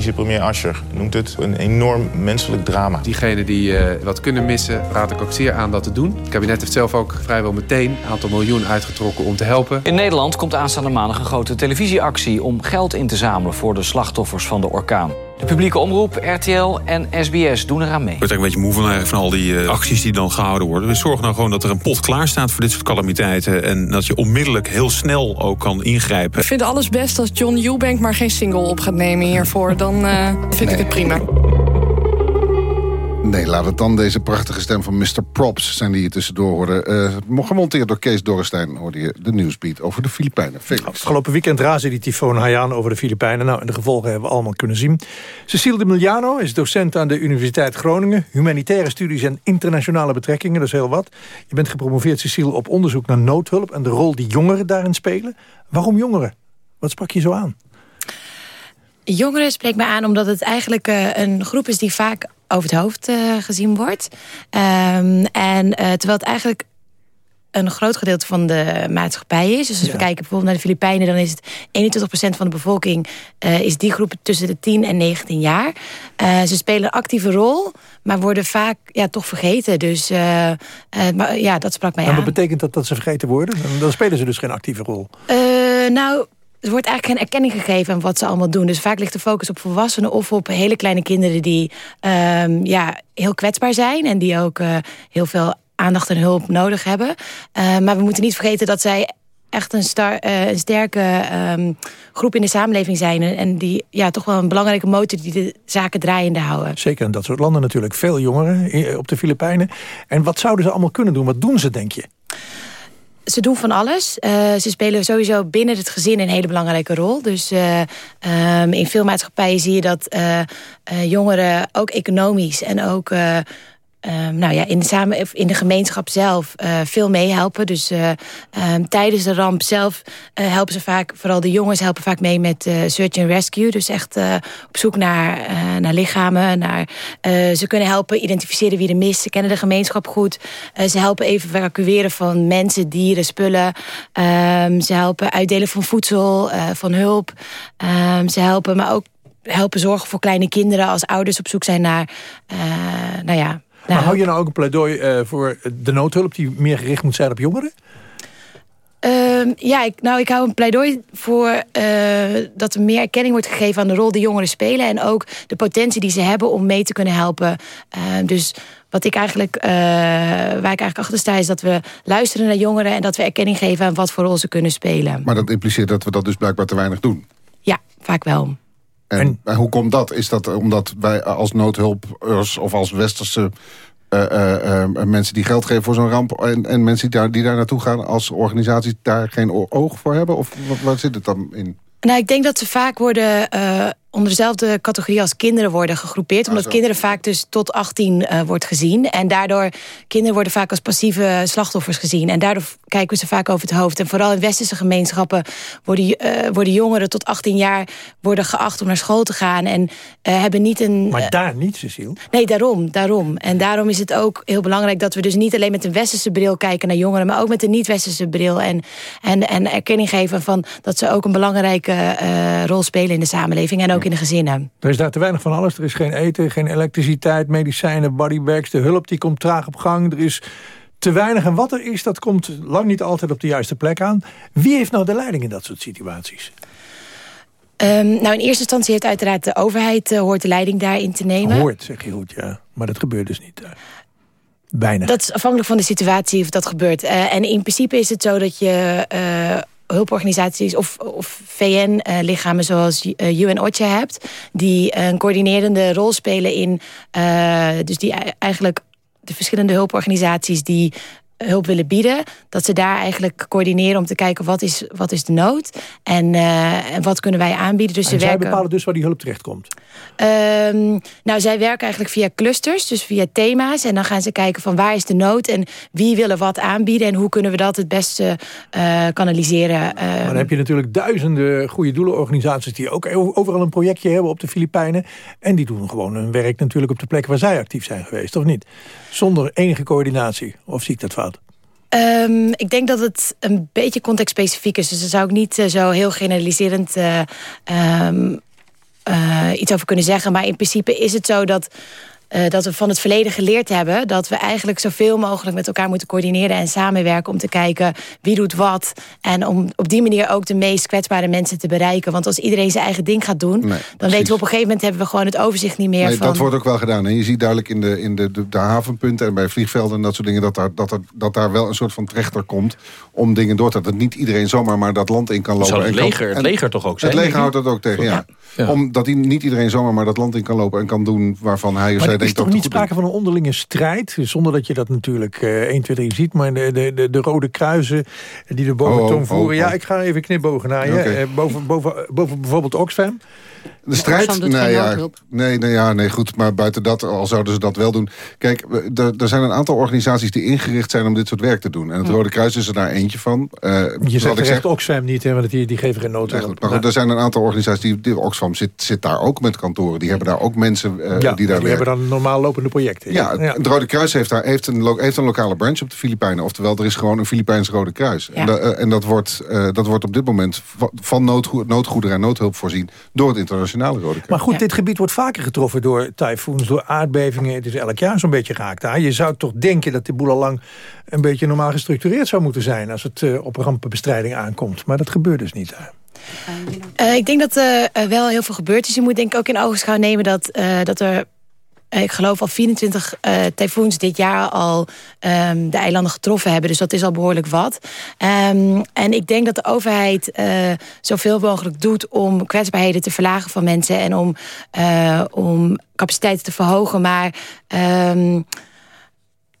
Speaker 27: Vicepremier Ascher noemt het een enorm menselijk drama.
Speaker 28: Diegenen die uh, wat kunnen missen, raad ik ook zeer aan dat te doen. Het kabinet heeft zelf ook vrijwel meteen een aantal miljoen uitgetrokken om te helpen.
Speaker 29: In Nederland komt aanstaande maandag een grote televisieactie... om geld in te zamelen voor de slachtoffers van de orkaan. De publieke omroep, RTL en SBS doen eraan mee.
Speaker 30: Ik word eigenlijk een beetje moe van, van al die uh, acties die dan gehouden worden. Dus zorg nou gewoon dat er een pot klaar staat voor dit soort calamiteiten. En dat je onmiddellijk heel snel ook kan ingrijpen.
Speaker 31: Ik vind alles best als John Eubank maar geen single op gaat nemen hiervoor. Dan uh, vind nee. ik het prima.
Speaker 9: Nee, laat het dan deze prachtige stem van Mr. Props zijn die je tussendoor hoorde. Uh, gemonteerd door Kees Dorrestein hoorde je de nieuwsbeat over de Filipijnen. Felix.
Speaker 5: Afgelopen weekend razen die tyfoon Haiyan over de Filipijnen. Nou, en de gevolgen hebben we allemaal kunnen zien. Cecile de Miliano is docent aan de Universiteit Groningen. Humanitaire studies en internationale betrekkingen, dat is heel wat. Je bent gepromoveerd, Cecile, op onderzoek naar noodhulp... en de rol die jongeren daarin spelen. Waarom jongeren? Wat sprak je zo aan?
Speaker 15: Jongeren spreekt me aan omdat het eigenlijk uh, een groep is die vaak over het hoofd uh, gezien wordt. Um, en uh, terwijl het eigenlijk een groot gedeelte van de maatschappij is. Dus als ja. we kijken bijvoorbeeld naar de Filipijnen... dan is het 21% van de bevolking uh, is die groep tussen de 10 en 19 jaar. Uh, ze spelen een actieve rol, maar worden vaak ja, toch vergeten. Dus uh, maar, ja, dat sprak mij
Speaker 5: en
Speaker 15: aan.
Speaker 5: wat betekent dat dat ze vergeten worden? Dan spelen ze dus geen actieve rol.
Speaker 15: nou... Er wordt eigenlijk geen erkenning gegeven aan wat ze allemaal doen. Dus vaak ligt de focus op volwassenen of op hele kleine kinderen... die um, ja, heel kwetsbaar zijn en die ook uh, heel veel aandacht en hulp nodig hebben. Uh, maar we moeten niet vergeten dat zij echt een, een sterke um, groep in de samenleving zijn. En die ja, toch wel een belangrijke motor die de zaken draaiende houden.
Speaker 5: Zeker in dat soort landen natuurlijk. Veel jongeren op de Filipijnen. En wat zouden ze allemaal kunnen doen? Wat doen ze, denk je?
Speaker 15: Ze doen van alles. Uh, ze spelen sowieso binnen het gezin een hele belangrijke rol. Dus uh, um, in veel maatschappijen zie je dat uh, jongeren ook economisch en ook Um, nou ja, in, de samen, in de gemeenschap zelf uh, veel meehelpen. Dus uh, um, tijdens de ramp zelf uh, helpen ze vaak, vooral de jongens helpen vaak mee met search and rescue. Dus echt op zoek naar, naar lichamen. Naar, ze kunnen helpen identificeren wie er mist. Ze kennen de gemeenschap goed. ze helpen even evacueren van mensen, dieren, spullen. Um, ze helpen uitdelen van voedsel, van hulp. ze helpen, maar ook helpen zorgen voor kleine kinderen... als ouders op zoek zijn naar, nou ja...
Speaker 5: Maar hou je nou ook een pleidooi uh, voor de noodhulp... die meer gericht moet zijn op jongeren?
Speaker 15: Uh, ja, ik, nou, ik hou een pleidooi voor uh, dat er meer erkenning wordt gegeven aan de rol die jongeren spelen. En ook de potentie die ze hebben om mee te kunnen helpen. Uh, dus wat ik eigenlijk, uh, waar ik eigenlijk achter sta, is dat we luisteren naar jongeren en dat we erkenning geven aan wat voor rol ze kunnen spelen.
Speaker 9: Maar dat impliceert dat we dat dus blijkbaar te weinig doen.
Speaker 15: Ja, vaak wel.
Speaker 9: En, en hoe komt dat? Is dat omdat wij als noodhulpers of als westerse uh, uh, uh, mensen die geld geven voor zo'n ramp... en, en mensen die daar, die daar naartoe gaan als organisaties daar geen oog voor hebben? Of waar zit het dan in?
Speaker 15: Nou, ik denk dat ze vaak worden onder dezelfde categorie als kinderen worden gegroepeerd. Omdat ah, kinderen vaak dus tot 18 uh, wordt gezien. En daardoor, kinderen worden vaak als passieve slachtoffers gezien. En daardoor kijken we ze vaak over het hoofd. En vooral in westerse gemeenschappen worden, uh, worden jongeren tot 18 jaar... worden geacht om naar school te gaan. En uh, hebben niet een...
Speaker 5: Maar daar niet, Cecile?
Speaker 15: Nee, daarom, daarom. En daarom is het ook heel belangrijk dat we dus niet alleen met een westerse bril kijken naar jongeren... maar ook met een niet-westerse bril. En, en, en erkenning geven van dat ze ook een belangrijke rol spelen in de samenleving. En ook in de gezinnen.
Speaker 5: Er is daar te weinig van alles. Er is geen eten, geen elektriciteit, medicijnen, bodybags. De hulp die komt traag op gang. Er is te weinig. En wat er is, dat komt lang niet altijd op de juiste plek aan. Wie heeft nou de leiding in dat soort situaties?
Speaker 15: Um, nou, in eerste instantie heeft uiteraard de overheid... Uh, hoort de leiding daarin te nemen.
Speaker 5: Hoort, zeg je goed, ja. Maar dat gebeurt dus niet. Bijna.
Speaker 15: Dat is afhankelijk van de situatie of dat gebeurt. Uh, en in principe is het zo dat je hulporganisaties of, of VN-lichamen zoals UN eh, hebt... die een coördinerende rol spelen in... Uh, dus die eigenlijk de verschillende hulporganisaties die hulp willen bieden. Dat ze daar eigenlijk coördineren om te kijken wat is, wat is de nood. En, uh, en wat kunnen wij aanbieden. Dus
Speaker 5: en
Speaker 15: ze
Speaker 5: zij
Speaker 15: werken...
Speaker 5: bepalen dus waar die hulp terechtkomt?
Speaker 15: Um, nou, zij werken eigenlijk via clusters, dus via thema's. En dan gaan ze kijken van waar is de nood en wie willen wat aanbieden. En hoe kunnen we dat het beste uh, kanaliseren.
Speaker 5: Maar dan heb je natuurlijk duizenden goede doelenorganisaties... die ook overal een projectje hebben op de Filipijnen. En die doen gewoon hun werk natuurlijk op de plek waar zij actief zijn geweest, of niet? Zonder enige coördinatie. Of zie ik dat fout?
Speaker 15: Um, ik denk dat het een beetje contextspecifiek is. Dus daar zou ik niet uh, zo heel generaliserend uh, um, uh, iets over kunnen zeggen. Maar in principe is het zo dat uh, dat we van het verleden geleerd hebben... dat we eigenlijk zoveel mogelijk met elkaar moeten coördineren en samenwerken... om te kijken wie doet wat. En om op die manier ook de meest kwetsbare mensen te bereiken. Want als iedereen zijn eigen ding gaat doen... dan weten we op een gegeven moment hebben we gewoon het overzicht niet meer.
Speaker 9: Nee,
Speaker 15: van...
Speaker 9: dat wordt ook wel gedaan. En je ziet duidelijk in, de, in de, de, de, havenpunten en bij vliegvelden en dat soort dingen... Dat daar, dat, er, dat daar wel een soort van trechter komt om dingen door te... dat niet iedereen zomaar maar dat land in kan lopen.
Speaker 14: Zou het, leger, kan, het leger toch ook zijn?
Speaker 9: Het leger houdt dat ook tegen, ja. ja. Omdat niet iedereen zomaar maar dat land in kan lopen... en kan doen waarvan hij of zij
Speaker 5: is toch niet sprake van een onderlinge strijd? Zonder dat je dat natuurlijk uh, 1, 2, 3 ziet. Maar de, de, de, rode kruisen die de boventoon oh, oh, voeren. Oh, ja, ik ga even knipogen naar je. Okay. Uh, boven, boven, boven bijvoorbeeld Oxfam.
Speaker 9: De strijd? Nee, ja, nee, nee, ja, nee, goed. Maar buiten dat, al zouden ze dat wel doen. Kijk, er zijn een aantal organisaties die ingericht zijn om dit soort werk te doen. En het Rode Kruis is er daar eentje van. Uh,
Speaker 5: je zegt ik zeg, Oxfam niet, hè, want die, die geven geen nood.
Speaker 9: Ja, goed, maar goed, er zijn een aantal organisaties, die, die Oxfam zit, zit daar ook met kantoren. Die hebben daar ook mensen uh,
Speaker 5: ja,
Speaker 9: die daar
Speaker 5: die
Speaker 9: werken.
Speaker 5: hebben dan normaal lopende projecten.
Speaker 9: Ja, ja, het Rode Kruis heeft, daar, heeft, een, heeft een lokale branch op de Filipijnen. Oftewel, er is gewoon een Filipijns Rode Kruis. En, uh, en, dat, wordt, dat wordt op dit moment van noodgo noodgoederen en noodhulp voorzien door het internationale Rode Kruis.
Speaker 5: Maar goed, dit gebied wordt vaker getroffen door tyfoons, door aardbevingen. Het is elk jaar zo'n beetje geraakt daar. Je zou toch denken dat de boel al lang een beetje normaal gestructureerd zou moeten zijn... als het uh, op rampenbestrijding aankomt. Maar dat gebeurt dus niet daar.
Speaker 15: Uh, ik denk dat er uh, wel heel veel gebeurd is. Je moet denk ik ook in ogenschouw nemen dat, dat er eh, ik geloof al 24 uh, eh, tyfoons dit jaar al um, de eilanden getroffen hebben. Dus dat is al behoorlijk wat. Um, en ik denk dat de overheid uh, zoveel mogelijk doet om kwetsbaarheden te verlagen van mensen. En om, uh, om capaciteiten te verhogen. Maar... Um,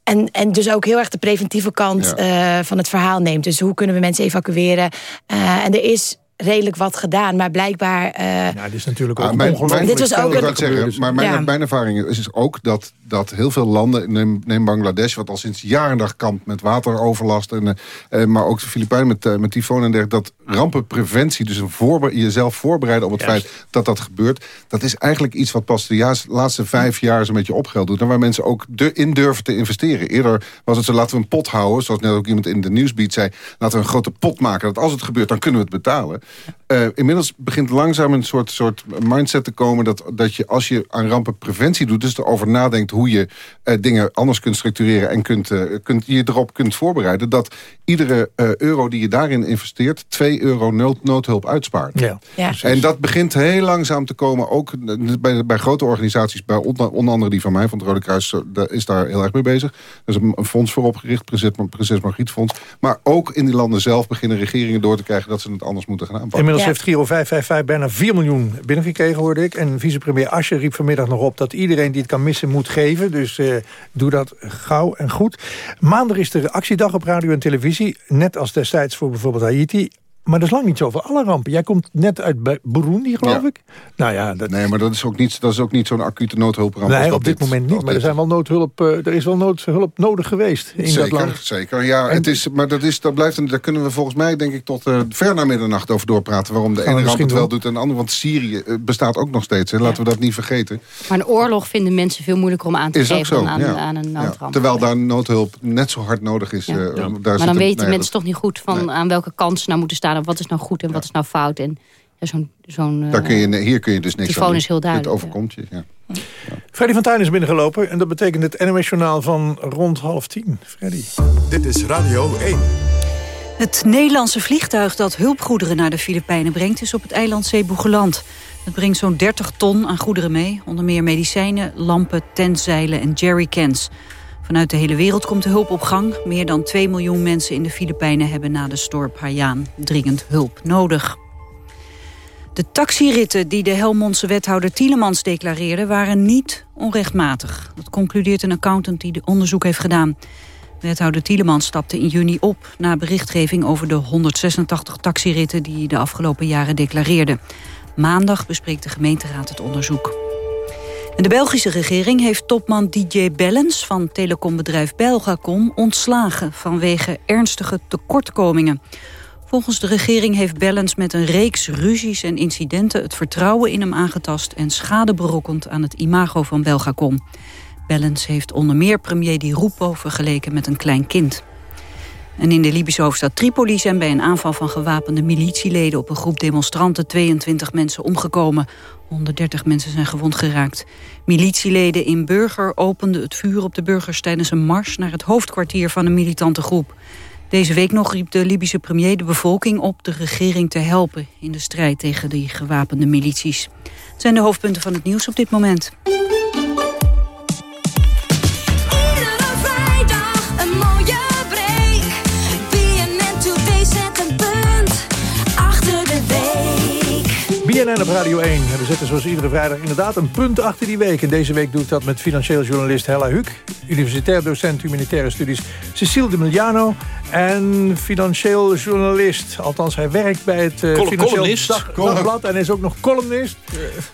Speaker 15: en, en dus ook heel erg de preventieve kant ja. uh, van het verhaal neemt. Dus hoe kunnen we mensen evacueren? Uh, en er is redelijk wat gedaan. Maar blijkbaar... Uh,
Speaker 5: ja, dit is natuurlijk ook ah, mijn, ongelooflijk.
Speaker 15: Dit was ook een...
Speaker 9: zeggen, maar mijn, ja. mijn ervaring is ook dat, dat heel veel landen... Neem, neem Bangladesh, wat al sinds jaren dag kampt met wateroverlast... En, uh, maar ook de Filipijnen met, uh, met tyfoon en dergelijke... dat rampenpreventie, dus een voorbe jezelf voorbereiden op het Juist. feit dat dat gebeurt... dat is eigenlijk iets wat pas de laatste vijf jaar een beetje opgeld doet... en waar mensen ook de, in durven te investeren. Eerder was het zo, laten we een pot houden... zoals net ook iemand in de nieuwsbeat zei... laten we een grote pot maken, dat als het gebeurt, dan kunnen we het betalen... Eh, inmiddels begint langzaam een soort, soort mindset te komen... Dat, dat je als je aan rampenpreventie doet... dus erover nadenkt hoe je eh, dingen anders kunt structureren... en kunt, eh, kunt, je erop kunt voorbereiden... dat iedere euro die je daarin investeert... 2 euro nood, noodhulp uitspaart.
Speaker 5: Ja.
Speaker 15: Ja.
Speaker 9: En dat begint heel langzaam te komen. Ook bij, bij grote organisaties, bij onder, onder andere die van mij... van het Rode Kruis, is daar heel erg mee bezig. Er is een, een fonds voor opgericht, Prinses Margriet Fonds. Maar ook in die landen zelf beginnen regeringen door te krijgen... dat ze het anders moeten gaan aanpakken.
Speaker 5: Inmiddels heeft Giro 555 bijna 4 miljoen binnengekregen, hoorde ik. En vicepremier Asje riep vanmiddag nog op... dat iedereen die het kan missen moet geven. Dus eh, doe dat gauw en goed. Maandag is de actiedag op radio en televisie. Net als destijds voor bijvoorbeeld Haiti. Maar dat is lang niet zo voor alle rampen. Jij komt net uit Burundi, geloof
Speaker 9: Ja.
Speaker 5: ik. Nou ja, dat,
Speaker 9: Nee, maar dat is ook niet, dat is ook niet zo'n acute noodhulpramp.
Speaker 5: nee,
Speaker 9: dat
Speaker 5: op dit moment niet. Maar er, zijn wel noodhulp, eh, er is wel noodhulp nodig geweest in dat
Speaker 9: Zeker,
Speaker 5: land.
Speaker 9: zeker. Ja, het is, maar dat, is, dat blijft, een- daar kunnen we volgens mij denk ik tot eh, ver na middernacht over doorpraten. Waarom de ene ramp het wel doet en de andere. Want Syrië eh, bestaat ook nog steeds. Hè. Laten we dat niet vergeten.
Speaker 13: Maar een oorlog vinden mensen veel moeilijker om aan te
Speaker 9: Is ook
Speaker 13: geven
Speaker 9: zo,
Speaker 13: dan aan,
Speaker 9: ja.
Speaker 13: aan een
Speaker 9: Ja,
Speaker 13: noodramp.
Speaker 9: Terwijl daar noodhulp net zo hard nodig is.
Speaker 13: Ja. Ja.
Speaker 9: Daar
Speaker 13: maar dan weten
Speaker 9: nou
Speaker 13: mensen toch niet goed van aan welke kant ze nou moeten staan. En wat is nou goed en wat is nou fout. En ja, zo'n zo'n
Speaker 9: daar kun je, hier kun je dus niks aan
Speaker 13: is heel duidelijk,
Speaker 9: Het overkomt je, ja.
Speaker 5: Freddy van Tuin is binnengelopen. En dat betekent het NOS-journaal van rond half tien. Freddy.
Speaker 10: Dit is Radio 1.
Speaker 1: Het Nederlandse vliegtuig dat hulpgoederen naar de Filipijnen brengt... is op het eiland Cebu geland. Het brengt zo'n 30 ton aan goederen mee. Onder meer medicijnen, lampen, tentzeilen en jerrycans. Vanuit de hele wereld komt de hulp op gang. Meer dan 2 miljoen mensen in de Filipijnen hebben na de storm Haiyan dringend hulp nodig. De taxiritten die de Helmondse wethouder Tielemans declareerde... waren niet onrechtmatig. Dat concludeert een accountant die de onderzoek heeft gedaan. Wethouder Tielemans stapte in juni op... na berichtgeving over de 186 taxiritten... die hij de afgelopen jaren declareerde. Maandag bespreekt de gemeenteraad het onderzoek. De Belgische regering heeft topman DJ Bellens... van telecombedrijf Belgacom ontslagen... vanwege ernstige tekortkomingen. Volgens de regering heeft Bellens met een reeks ruzies en incidenten... het vertrouwen in hem aangetast en schade berokkend aan het imago van Belgacom. Bellens heeft onder meer premier Di Rupo vergeleken met een klein kind. En in de Libische hoofdstad Tripoli zijn bij een aanval van gewapende militieleden op een groep demonstranten 22 mensen omgekomen. 130 mensen zijn gewond geraakt. Militieleden in Burger openden het vuur op de burgers tijdens een mars naar het hoofdkwartier van een militante groep. Deze week nog riep de Libische premier de bevolking op de regering te helpen in de strijd tegen die gewapende milities. Het zijn de hoofdpunten van het nieuws op dit moment.
Speaker 32: BNN
Speaker 5: op Radio 1. En we zetten zoals iedere vrijdag inderdaad een punt achter die week. En deze week doe ik dat met financieel journalist Hella Huuk... universitair docent humanitaire studies Cecile de Miliano... en financieel journalist. Althans, hij werkt bij het eh,
Speaker 14: Col-
Speaker 5: Financieel. Dag- Dagblad... en is ook nog columnist.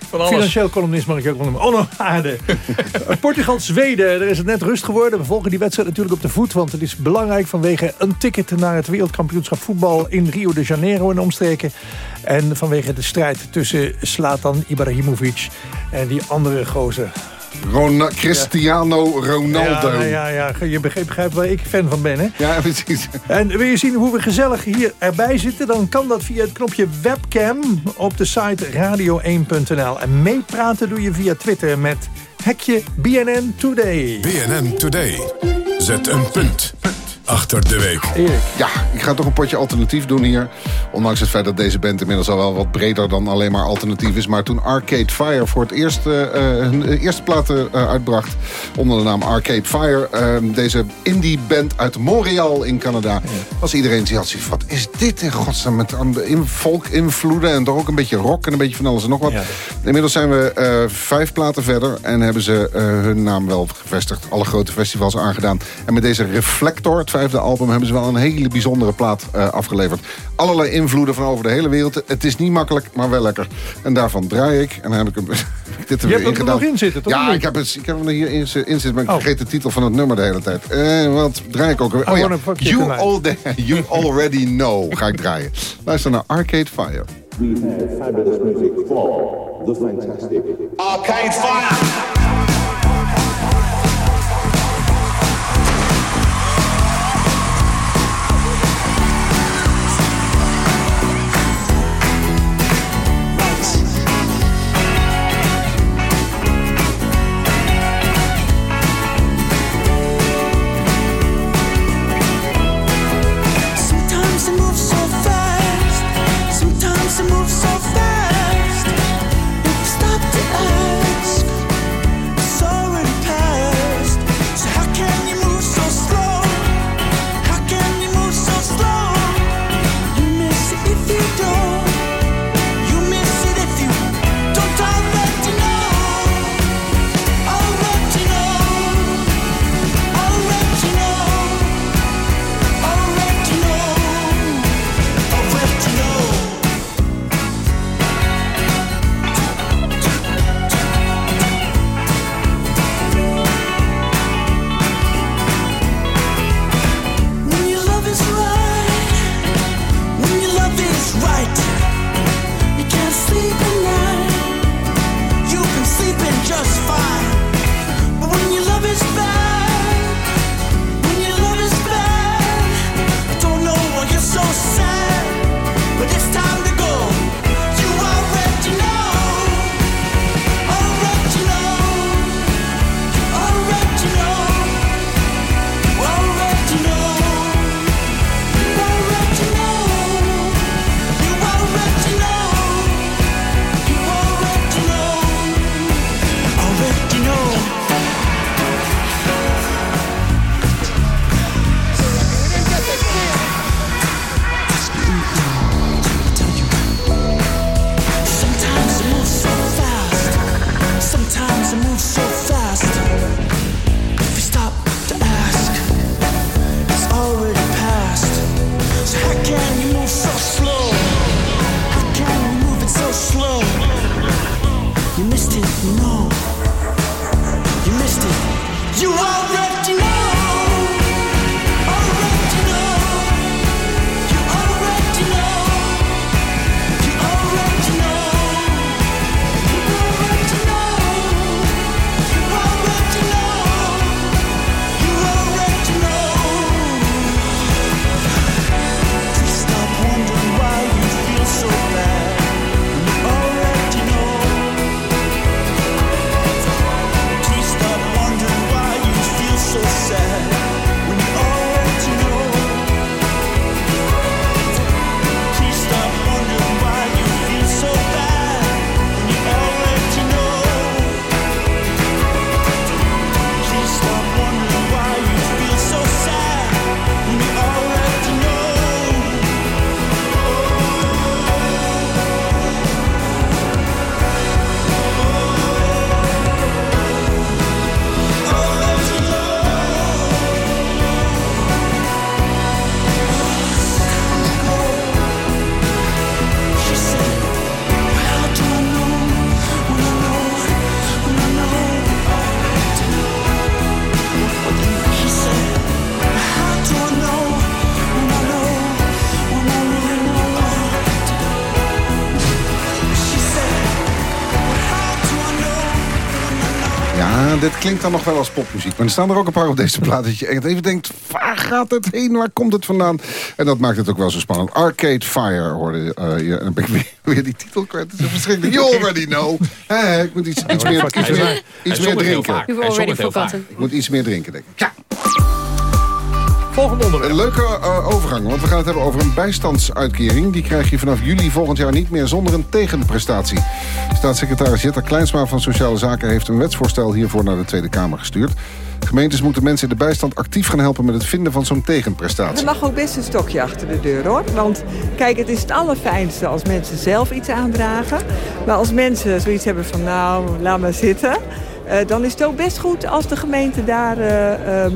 Speaker 14: van alles.
Speaker 5: Financieel columnist mag ik ook wel noemen. Onno Aarde. Portugal-Zweden, er is het net rust geworden. We volgen die wedstrijd natuurlijk op de voet... want het is belangrijk vanwege een ticket naar het wereldkampioenschap voetbal... in Rio de Janeiro en omstreken. En vanwege de strijd tussen Slatan Ibrahimovic en die andere gozer.
Speaker 9: Rona- Cristiano Ronaldo.
Speaker 5: Ja, ja, ja, je begrijpt, begrijpt waar ik fan van ben, hè?
Speaker 9: Ja, precies.
Speaker 5: En wil je zien hoe we gezellig hier erbij zitten... dan kan dat via het knopje webcam op de site radio1.nl. En meepraten doe je via Twitter met hekje BNN Today.
Speaker 10: BNN Today. Zet een punt achter de week.
Speaker 9: Ja, ik ga toch een potje alternatief doen hier. Ondanks het feit dat deze band inmiddels al wel wat breder dan alleen maar alternatief is. Maar toen Arcade Fire voor het eerst eh, eh, hun eerste platen eh, uitbracht... onder de naam Arcade Fire, eh, deze indie band uit Montreal in Canada... was iedereen die had zoiets wat is dit in godsnaam? Met aan de in, folk-invloeden en toch ook een beetje rock en een beetje van alles en nog wat. Inmiddels zijn we eh, vijf platen verder en hebben ze eh, hun naam wel gevestigd. Alle grote festivals aangedaan. En met deze Reflector, het vijfde album, hebben ze wel een hele bijzondere plaat eh, afgeleverd. Allerlei invloeden van over de hele wereld. Het is niet makkelijk, maar wel lekker. En daarvan draai ik. En dan heb ik, hem, heb ik dit er
Speaker 5: Je
Speaker 9: weer
Speaker 5: hebt er nog in zitten, toch?
Speaker 9: Ja, ik heb, het, ik heb hem er hier in, in zitten, maar ik
Speaker 5: Oh.
Speaker 9: vergeet de titel van het nummer de hele tijd. Eh, wat draai ik ook alweer?
Speaker 5: I
Speaker 9: Oh ja,
Speaker 5: you
Speaker 9: all you Already Know ga ik draaien. Luister naar Arcade Fire.
Speaker 18: We have fabulous music the fantastic Arcade Fire.
Speaker 9: Ja, dit klinkt dan nog wel als popmuziek. Maar er staan er ook een paar op deze plaat dat je echt even denkt... waar gaat het heen, waar komt het vandaan? En dat maakt het ook wel zo spannend. Arcade Fire hoorde eh, je. En dan ben ik weer, weer die titel kwijt. Het is verschrikkelijk. You already know. Ik moet iets, iets meer, iets meer, iets meer drinken. Ik moet iets meer drinken, denk ik. Ja.
Speaker 5: Volgende onderwerp.
Speaker 9: Een leuke eh, overgang, want we gaan het hebben over een bijstandsuitkering. Die krijg je vanaf juli volgend jaar niet meer zonder een tegenprestatie. Staatssecretaris Jetta Kleinsma van Sociale Zaken heeft een wetsvoorstel hiervoor naar de Tweede Kamer gestuurd. Gemeentes moeten mensen in de bijstand actief gaan helpen met het vinden van zo'n tegenprestatie.
Speaker 33: Er mag ook best een stokje achter de deur hoor. Want kijk, het is het allerfijnste als mensen zelf iets aandragen. Maar als mensen zoiets hebben van nou, laat maar zitten. eh, dan is het ook best goed als de gemeente daar eh, ehm,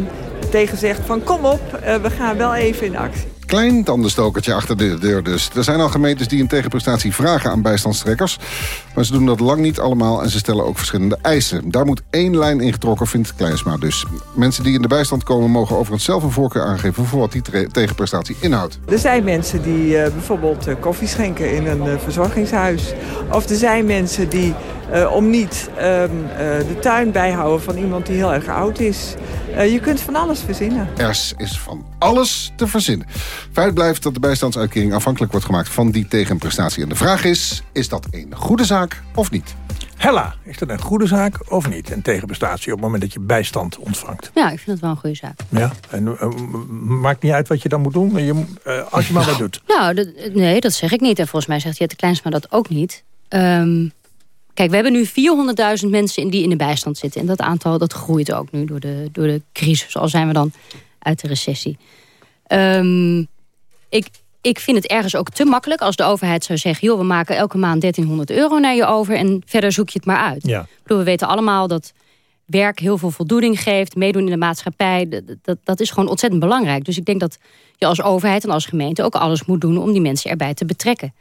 Speaker 33: tegen zegt van kom op, eh, we gaan wel even in actie.
Speaker 9: Klein tandenstokertje achter de deur dus. Er zijn al gemeentes die een tegenprestatie vragen aan bijstandstrekkers. Maar ze doen dat lang niet allemaal en ze stellen ook verschillende eisen. Daar moet één lijn ingetrokken, vindt Kleinsma dus. Mensen die in de bijstand komen mogen overigens zelf een voorkeur aangeven... voor wat die tegenprestatie inhoudt.
Speaker 33: Er zijn mensen die eh, bijvoorbeeld eh, koffie schenken in een verzorgingshuis. Of er zijn mensen die eh, om niet ehm, eh, de tuin bijhouden van iemand die heel erg oud is. Eh, je kunt van alles verzinnen.
Speaker 9: Er is van alles te verzinnen. Feit blijft dat de bijstandsuitkering afhankelijk wordt gemaakt van die tegenprestatie. En de vraag is, is dat een goede zaak of niet?
Speaker 5: Hella, is dat een goede zaak of niet? Een tegenprestatie op het moment dat je bijstand ontvangt.
Speaker 13: Ja, ik vind het wel een goede zaak.
Speaker 5: Ja, en maakt niet uit wat je dan moet doen. Je, eh, als je maar wat doet.
Speaker 13: Nou, dat- nee, dat zeg ik niet. En volgens mij zegt Jette Kleinsma dat ook niet. Ehm, kijk, we hebben nu 400.000 mensen die in de bijstand zitten. En dat aantal dat groeit ook nu door de, door de crisis. Al zijn we dan uit de recessie. Ehm, ik, ik vind het ergens ook te makkelijk als de overheid zou zeggen... joh, we maken elke maand 1300 euro naar je over... en verder zoek je het maar uit.
Speaker 5: Ja.
Speaker 13: Ik bedoel, we weten allemaal dat werk heel veel voldoening geeft. Meedoen in de maatschappij, dat, dat, dat is gewoon ontzettend belangrijk. Dus ik denk dat je als overheid en als gemeente ook alles moet doen... om die mensen erbij te betrekken.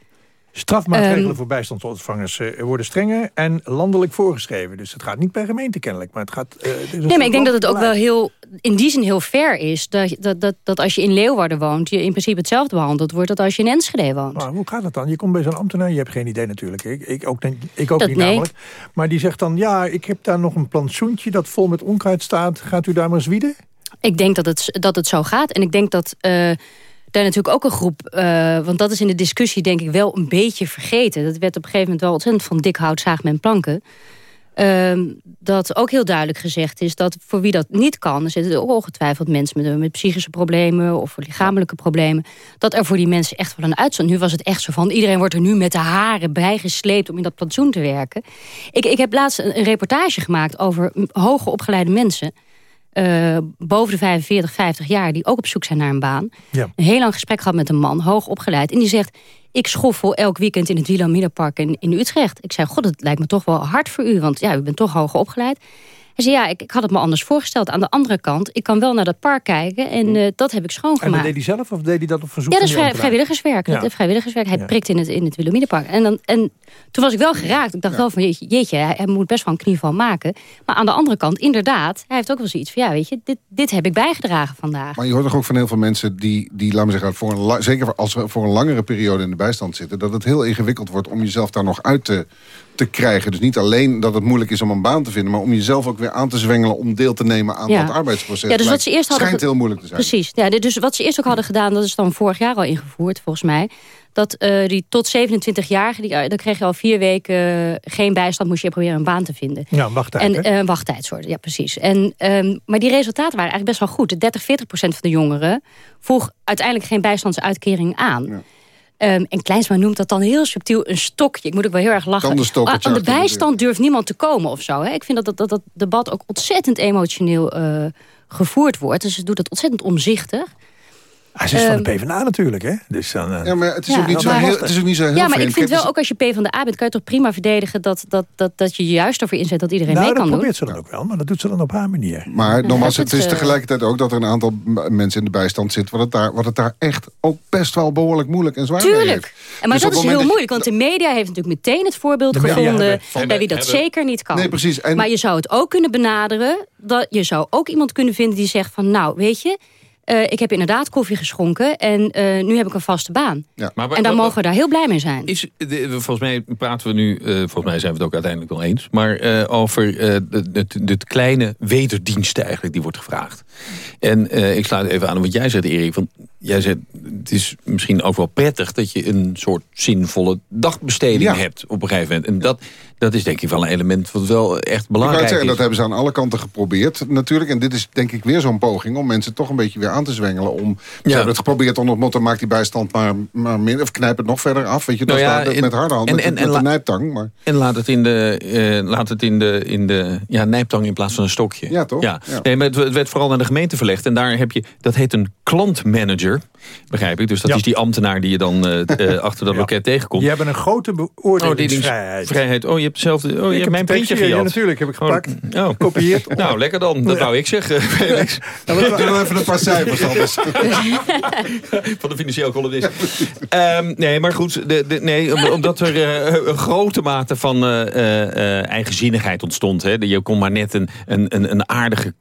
Speaker 5: Strafmaatregelen
Speaker 13: Ehm,
Speaker 5: voor bijstandsontvangers eh, worden strenger en landelijk voorgeschreven. Dus het gaat niet per gemeente kennelijk, maar het gaat... eh, het
Speaker 13: Nee, maar ik denk dat het ook wel heel, in die zin heel fair is... Dat, dat, dat, dat als je in Leeuwarden woont, je in principe hetzelfde behandeld wordt... dat als je in Enschede woont.
Speaker 5: Maar hoe gaat het dan? Je komt bij zo'n ambtenaar, je hebt geen idee natuurlijk. Ik, ik ook, niet- ik ook
Speaker 13: Dat
Speaker 5: niet
Speaker 13: nee.
Speaker 5: namelijk. Maar die zegt dan, ja, ik heb daar nog een plantsoentje dat vol met onkruid staat. Gaat u daar maar zwieden?
Speaker 13: Ik denk dat het, dat het zo gaat. En ik denk dat eh, daar natuurlijk ook een groep... eh, want dat is in de discussie denk ik wel een beetje vergeten. Dat werd op een gegeven moment wel ontzettend van dik hout zaag men planken. Ehm, dat ook heel duidelijk gezegd is dat voor wie dat niet kan... er zitten ook ongetwijfeld mensen met, met psychische problemen... of lichamelijke problemen... dat er voor die mensen echt wel een uitstand... nu was het echt zo van... iedereen wordt er nu met de haren bijgesleept om in dat plantsoen te werken. Ik, ik heb laatst een, reportage gemaakt over m, hoger opgeleide mensen... eh, boven de 45, 50 jaar... die ook op zoek zijn naar een baan.
Speaker 5: Ja.
Speaker 13: Een heel lang gesprek gehad met een man, hoog opgeleid. En die zegt, ik schoffel elk weekend in het Wieland Middenpark in, in Utrecht. Ik zei, god, het lijkt me toch wel hard voor u. Want ja, u bent toch hoger opgeleid. Hij Hij zei, ja, ik, ik had het me anders voorgesteld. Aan de andere kant, ik kan wel naar dat park kijken... en eh, dat heb ik
Speaker 5: En
Speaker 13: schoongemaakt.
Speaker 5: dat deed hij zelf of deed hij dat op verzoek
Speaker 13: Ja, dat is vrij, vrijwilligerswerk.
Speaker 5: Ja.
Speaker 13: Dat is vrijwilligerswerk. Hij
Speaker 5: Ja.
Speaker 13: prikt in het, in het Wilhelminapark. En, dan, en toen was ik wel geraakt. Ik dacht wel van, jeetje, jeetje hij, hij moet best wel een knieval maken. Maar aan de andere kant, inderdaad, hij heeft ook wel zoiets van... ja, weet je, dit, dit heb ik bijgedragen vandaag.
Speaker 9: Maar je hoort toch ook van heel veel mensen die, die laten we zeggen, voor een zeker als ze voor een langere periode in de bijstand zitten, dat het heel ingewikkeld wordt om jezelf daar nog uit te, te krijgen. Dus niet alleen dat het moeilijk is om een baan te vinden, maar om jezelf ook weer aan te zwengelen om deel te nemen aan
Speaker 13: Ja.
Speaker 9: dat arbeidsproces.
Speaker 13: Ja, dus wat ze eerst hadden
Speaker 9: schijnt heel moeilijk te zijn.
Speaker 13: Precies. Ja, dus wat ze eerst ook hadden gedaan, dat is dan vorig jaar al ingevoerd, volgens mij. Dat eh, die tot 27-jarigen, die, eh, dan kreeg je al vier weken eh, geen bijstand, moest je proberen een baan te vinden.
Speaker 5: Ja, een wachttijd,
Speaker 13: En eh, een wachttijd, ja, precies. En, ehm, maar die resultaten waren eigenlijk best wel goed. De 30, 40 procent van de jongeren vroeg uiteindelijk geen bijstandsuitkering aan. Ehm, en Kleinsma noemt dat dan heel subtiel een stokje. Ik moet ook wel heel erg lachen.
Speaker 9: Tandenstokkertje
Speaker 13: Aan de bijstand durft niemand te komen of zo. Hè? Ik vind dat dat, dat dat debat ook ontzettend emotioneel eh, gevoerd wordt. Dus ze doet dat ontzettend omzichtig.
Speaker 5: Hij is van de
Speaker 13: Ehm,
Speaker 5: PvdA natuurlijk, hè? Dus dan, eh,
Speaker 9: Ja, maar het is,
Speaker 13: Ja,
Speaker 9: ook niet zo heel, het is ook niet zo heel
Speaker 13: ja, maar ik vind
Speaker 9: Kijk,
Speaker 13: wel ook als je P van de A bent... kan je toch prima verdedigen dat, dat, dat, dat je juist ervoor inzet... dat iedereen
Speaker 5: nou,
Speaker 13: mee
Speaker 5: dat
Speaker 13: kan doen.
Speaker 5: probeert ze dan ook wel, maar dat doet ze dan op haar manier.
Speaker 9: Maar nogmaals, het
Speaker 13: dat
Speaker 9: is
Speaker 13: eh,
Speaker 9: tegelijkertijd ook dat er een aantal mensen in de bijstand zitten... wat het daar, wat het daar echt ook best wel behoorlijk moeilijk en zwaar heeft.
Speaker 13: Tuurlijk. En maar
Speaker 9: Dus
Speaker 13: dat is heel moeilijk, want de media heeft natuurlijk meteen het voorbeeld gevonden... bij wie dat
Speaker 9: hebben-
Speaker 13: zeker niet kan.
Speaker 9: Nee, precies. En-
Speaker 13: Maar je zou het ook kunnen benaderen... dat je zou ook iemand kunnen vinden die zegt van... nou, weet je, eh, ik heb inderdaad koffie geschonken... en eh, nu heb ik een vaste baan.
Speaker 9: Ja.
Speaker 14: Maar
Speaker 13: en dan mogen we daar heel blij mee zijn.
Speaker 14: Is, de, volgens mij praten we nu, eh, volgens mij zijn we het ook uiteindelijk wel eens... maar over de kleine wederdiensten eigenlijk die wordt gevraagd. En ik sluit even aan wat jij zegt, Erik. Want jij zegt, het is misschien ook wel prettig... dat je een soort zinvolle dagbesteding
Speaker 9: Ja.
Speaker 14: hebt op een gegeven moment. En dat, dat is denk ik wel een element wat wel echt belangrijk
Speaker 9: zeggen,
Speaker 14: is.
Speaker 9: dat hebben ze aan alle kanten geprobeerd natuurlijk. En dit is denk ik weer zo'n poging om mensen toch een beetje weer aan te zwengelen. Om, Ze
Speaker 14: Ja.
Speaker 9: hebben het geprobeerd onder het motto, maak die bijstand maar, maar minder. Of knijp het nog verder af. Weet je, dat
Speaker 14: Nou ja, en-
Speaker 9: met harde hand,
Speaker 14: en-
Speaker 9: met,
Speaker 14: en-
Speaker 9: met
Speaker 14: en
Speaker 9: de nijptang. Maar
Speaker 14: En laat het in de, eh, laat het in de, in de ja, nijptang in plaats van een stokje.
Speaker 9: Ja, toch?
Speaker 14: Ja. Nee, maar het werd vooral naar de gemeente verlegd. En daar heb je, dat heet een klantmanager, begrijp ik. Dus dat
Speaker 5: Ja.
Speaker 14: is die ambtenaar die je dan eh, eh, achter dat loket tegenkomt.
Speaker 5: Je hebt een grote beoordelingsvrijheid.
Speaker 14: Vrijheid. Oh, je hebt zelf de, oh, je hebt
Speaker 5: heb
Speaker 14: mijn printje
Speaker 5: hier, ja,
Speaker 14: gejat.
Speaker 5: natuurlijk, heb ik gepakt.
Speaker 14: Oh.
Speaker 5: Gekopieerd.
Speaker 14: nou, lekker dan. Dat
Speaker 5: Ja.
Speaker 14: wou ik zeggen, Felix.
Speaker 9: Doe dan even een paar cijfers anders.
Speaker 14: van de financieel columnist. Ehm, nee, maar goed, de, de, nee, om- omdat er eh, een grote mate van eh, eh, eh, eigenzinnigheid ontstond. Hè. Je kon maar net een, een, een, een aardige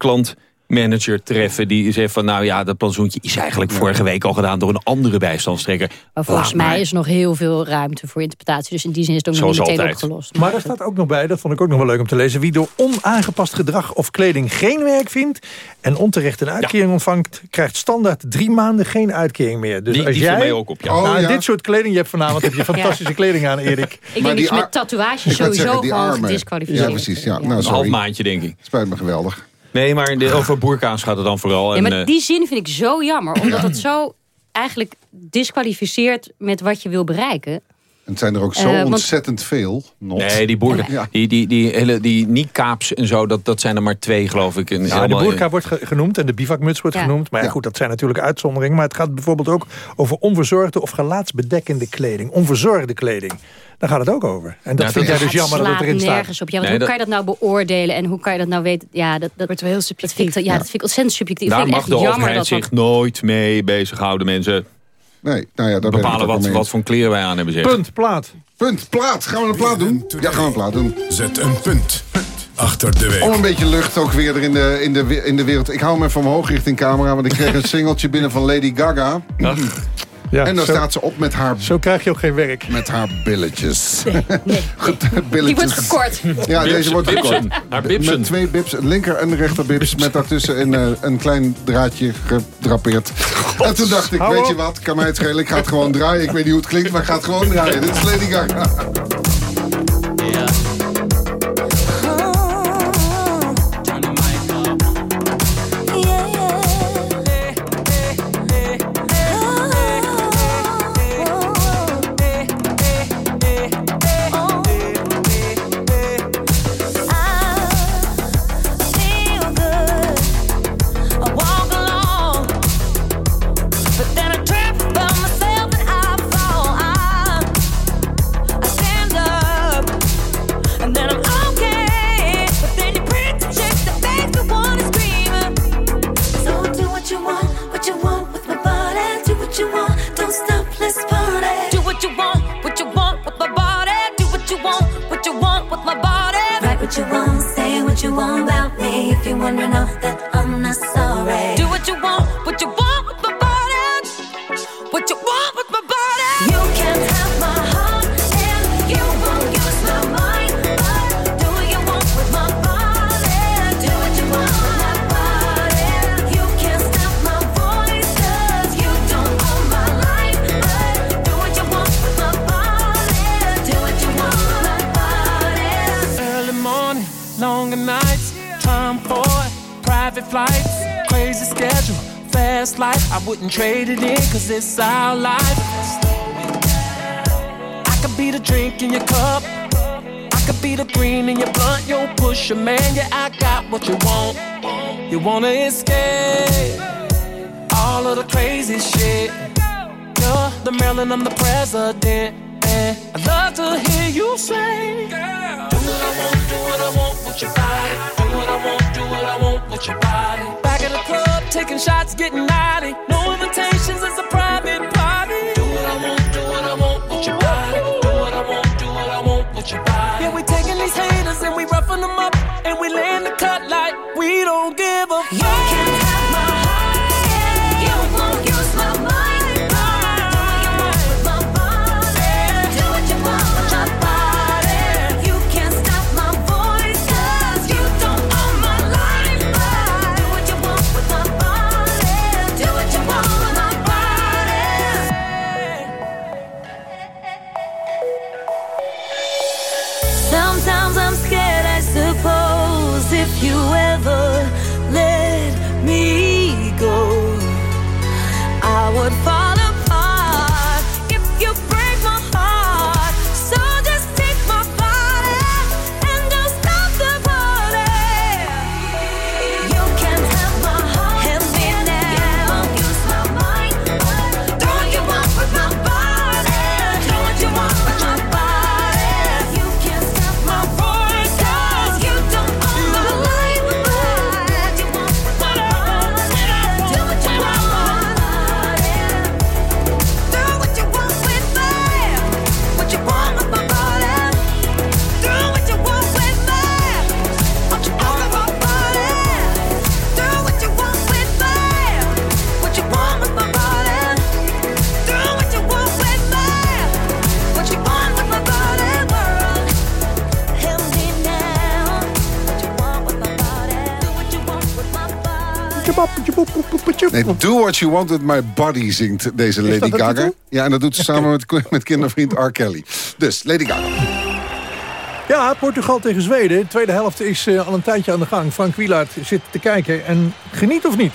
Speaker 14: klantmanager treffen... die zegt van, nou ja, dat plantsoentje is eigenlijk vorige week al gedaan... door een andere bijstandstrekker.
Speaker 13: Maar volgens
Speaker 14: Laat
Speaker 13: mij is er nog heel veel ruimte voor interpretatie. Dus in die zin is het ook nog niet meteen
Speaker 14: altijd.
Speaker 13: opgelost.
Speaker 5: Maar daar staat ook nog bij, dat vond ik ook nog wel leuk om te lezen... wie door onaangepast gedrag of kleding geen werk vindt... en onterecht een uitkering ontvangt... krijgt standaard drie maanden geen uitkering meer. Dus
Speaker 14: Die-
Speaker 5: als
Speaker 14: die
Speaker 5: jij
Speaker 14: mij ook op, ja.
Speaker 5: nou,
Speaker 9: Oh, ja.
Speaker 5: dit soort kleding... je hebt vanavond heb je fantastische kleding aan, Erik.
Speaker 13: Ik
Speaker 9: Maar
Speaker 13: denk
Speaker 9: die
Speaker 13: dat met tatoeages sowieso
Speaker 9: zeggen, die
Speaker 13: gewoon
Speaker 9: armen.
Speaker 13: gedisqualificeerd
Speaker 9: Ja, precies. Ja. Nou,
Speaker 14: Een half
Speaker 9: sorry.
Speaker 14: maandje, denk ik.
Speaker 9: Spijt me geweldig.
Speaker 14: Nee, maar de, over boerka's gaat het dan vooral.
Speaker 13: Ja,
Speaker 14: En,
Speaker 13: maar
Speaker 14: eh,
Speaker 13: die zin vind ik zo jammer. Omdat het zo eigenlijk disqualificeert met wat je wil bereiken.
Speaker 9: En het zijn er ook zo
Speaker 13: Eh, want-
Speaker 9: ontzettend veel.
Speaker 14: Nee, die boerka,
Speaker 9: Ja.
Speaker 14: die, die, die, hele, die niqabs en zo, dat, dat zijn er maar twee, geloof ik. En
Speaker 5: Ja, de boerka wordt ge- genoemd en de bivakmuts wordt
Speaker 13: Ja.
Speaker 5: genoemd. Maar ja,
Speaker 9: Ja.
Speaker 5: goed, dat zijn natuurlijk uitzonderingen. Maar het gaat bijvoorbeeld ook over onverzorgde of gelaatsbedekkende kleding. Onverzorgde kleding. Daar gaat het ook over. En dat
Speaker 14: Ja,
Speaker 5: vind
Speaker 14: dat
Speaker 5: jij dus jammer dat het erin staat.
Speaker 13: nergens op. Ja, want
Speaker 14: Nee,
Speaker 13: hoe
Speaker 14: dat-
Speaker 13: kan je dat nou beoordelen en hoe kan je dat nou weten? Ja, dat, dat
Speaker 15: wordt wel heel
Speaker 13: dat
Speaker 15: subjectief.
Speaker 13: vind ik, ja, dat vind ik ontzettend subjectief.
Speaker 14: Daar mag de overheid
Speaker 13: dat
Speaker 14: zich nooit mee bezighouden, mensen.
Speaker 9: Nee, nou ja, ik
Speaker 14: Bepalen wat,
Speaker 9: mee
Speaker 14: wat voor kleren wij aan hebben, zeg.
Speaker 5: Punt, plaat.
Speaker 9: Punt, plaat. Gaan we een plaat doen? Ja, gaan we een plaat doen.
Speaker 10: Zet een punt achter de
Speaker 9: Om
Speaker 10: week.
Speaker 9: een beetje lucht ook weer er in de, in de, in de wereld. Ik hou hem even omhoog richting camera, want ik kreeg een singeltje binnen van Lady Gaga.
Speaker 5: Ja,
Speaker 9: En
Speaker 5: zo,
Speaker 9: staat ze op met haar,
Speaker 5: zo krijg je ook geen werk.
Speaker 9: met haar billetjes.
Speaker 13: nee.
Speaker 9: Goed,
Speaker 13: Die
Speaker 9: billetjes.
Speaker 13: wordt gekort.
Speaker 9: Ja, deze wordt
Speaker 14: Bibsen.
Speaker 9: gekort.
Speaker 14: Haar bibsen.
Speaker 9: Met twee bibs, een linker en rechter bibs. Met daartussen een, eh, een klein draadje gedrapeerd. En toen dacht ik, weet
Speaker 5: op.
Speaker 9: je wat, kan mij het schelen. Ik ga het gewoon draaien. Ik weet niet hoe het klinkt, maar ik ga het gewoon draaien. Dit is Lady Gaga.
Speaker 34: I
Speaker 35: wouldn't trade it in, cause it's our life. I could be the drink in your cup, I could be the green in your blunt, yo, push a man, yeah, I got what you want. You wanna escape all of the crazy shit. You're the Maryland, I'm the president. I'd love to hear you say, Do what I want, do what I want with your body. Do what I want, do what I want with your body. Back at the club, taking shots, getting naughty. No invitations, it's a private party. Do what I want, do what I want with your body. Do what I want, do what I want with your body. Yeah, we taking these haters and we roughing them up. And we laying the cut like we don't give a fuck.
Speaker 9: Nee, Do What You Want With My Body zingt deze Lady
Speaker 5: dat
Speaker 9: Gaga. Ja, en dat doet ze samen met, met kindervriend R. Kelly. Dus, Lady Gaga.
Speaker 5: Ja, Portugal tegen Zweden. De tweede helft is eh, al een tijdje aan de gang. Frank Wielaert zit te kijken en geniet of niet?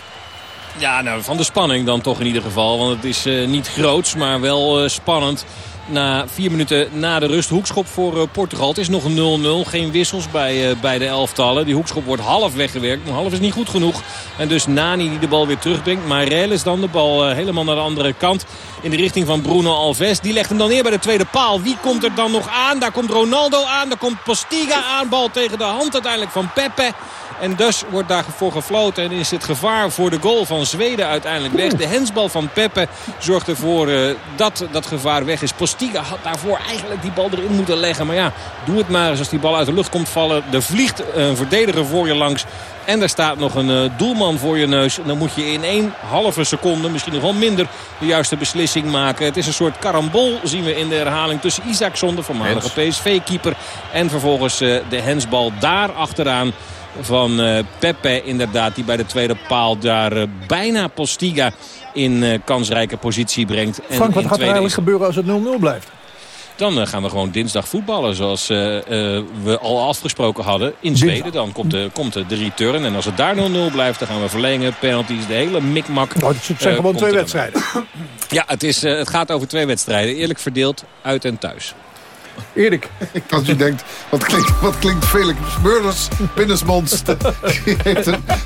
Speaker 7: Ja, nou, van de spanning dan toch in ieder geval. Want het is eh, niet groots, maar wel eh, spannend. Na vier minuten na de rust. Hoekschop voor eh, Portugal. Het is nog 0-0. Geen wissels bij eh, beide elftallen. Die hoekschop wordt half weggewerkt. Maar half is niet goed genoeg. En dus Nani die de bal weer terugbrengt. Maar is dan de bal eh, helemaal naar de andere kant. In de richting van Bruno Alves. Die legt hem dan neer bij de tweede paal. Wie komt er dan nog aan? Daar komt Ronaldo aan. Daar komt Postiga aan. Bal tegen de hand uiteindelijk van Pepe. En dus wordt daarvoor gefloten. En is het gevaar voor de goal van Zweden uiteindelijk weg. De hensbal van Pepe zorgt ervoor dat dat gevaar weg is. Postiga had daarvoor eigenlijk die bal erin moeten leggen. Maar ja, doe het maar eens als die bal uit de lucht komt vallen. Er vliegt een verdediger voor je langs. En er staat nog een eh, doelman voor je neus. En dan moet je in één halve seconde, misschien nog wel minder, de juiste beslissing maken. Het is een soort karambol, zien we in de herhaling, tussen Isaacson, de voormalige PSV-keeper. En vervolgens eh, de hensbal daar achteraan van eh, Pepe inderdaad. Die bij de tweede paal daar bijna Postiga in eh, kansrijke positie brengt. En
Speaker 5: Frank, wat gaat er eigenlijk gebeuren als het 0-0 blijft?
Speaker 7: dan eh, gaan we gewoon dinsdag voetballen zoals eh, we al afgesproken hadden in Zweden. Dan komt de, komt de, return. En als het daar 0-0 blijft, dan gaan we verlengen. Penalties, de hele mikmak.
Speaker 5: Nou, het zijn gewoon twee wedstrijden.
Speaker 7: Ja, het, is, het gaat over twee wedstrijden. Eerlijk verdeeld, uit en thuis.
Speaker 5: Erik.
Speaker 9: Als u denkt, wat klinkt, wat klinkt Felix Murders binnensmonds.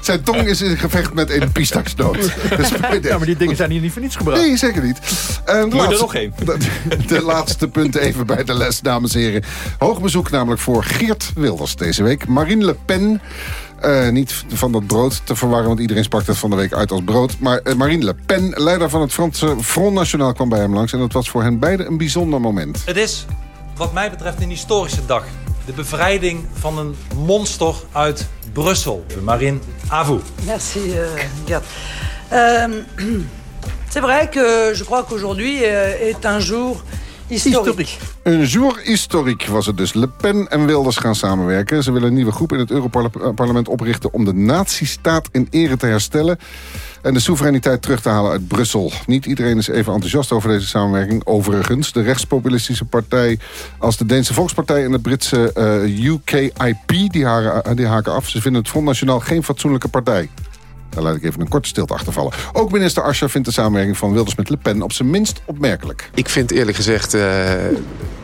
Speaker 9: Zijn tong is in gevecht met een pistaksnoot. Dus
Speaker 5: Ja, maar die dingen zijn hier niet voor niets gebruikt.
Speaker 9: Nee, zeker niet. En de
Speaker 5: Moet je er
Speaker 9: laatste-
Speaker 5: nog één?
Speaker 9: De, de laatste punt even bij de les, dames en heren. Hoog bezoek namelijk voor Geert Wilders deze week. Marine Le Pen... eh, niet van dat brood te verwarren, want iedereen sprak dat van de week uit als brood. Maar eh, Marine Le Pen, leider van het Franse Front National, kwam bij hem langs. En dat was voor hen beiden een bijzonder moment.
Speaker 22: Het is, wat mij betreft, een historische dag.
Speaker 36: de bevrijding van een monster uit Brussel. Marine, à vous.
Speaker 37: Merci, euh, Gerd. Euh, C'est vrai que je crois qu'aujourd'hui euh, est un jour historique.
Speaker 9: Een jour historique was het dus. Le Pen en Wilders gaan samenwerken. Ze willen een nieuwe groep in het Europarlement oprichten... om de nazistaat in ere te herstellen... en de soevereiniteit terug te halen uit Brussel. Niet iedereen is even enthousiast over deze samenwerking. Overigens, de rechtspopulistische partij... als de Deense Volkspartij en de Britse eh, UKIP... Die, haren, die haken af. Ze vinden het Front Nationaal geen fatsoenlijke partij. Daar laat ik even een korte stilte achtervallen. Ook minister Ascher vindt de samenwerking van Wilders met Le Pen... op zijn minst opmerkelijk.
Speaker 28: Ik vind eerlijk gezegd eh,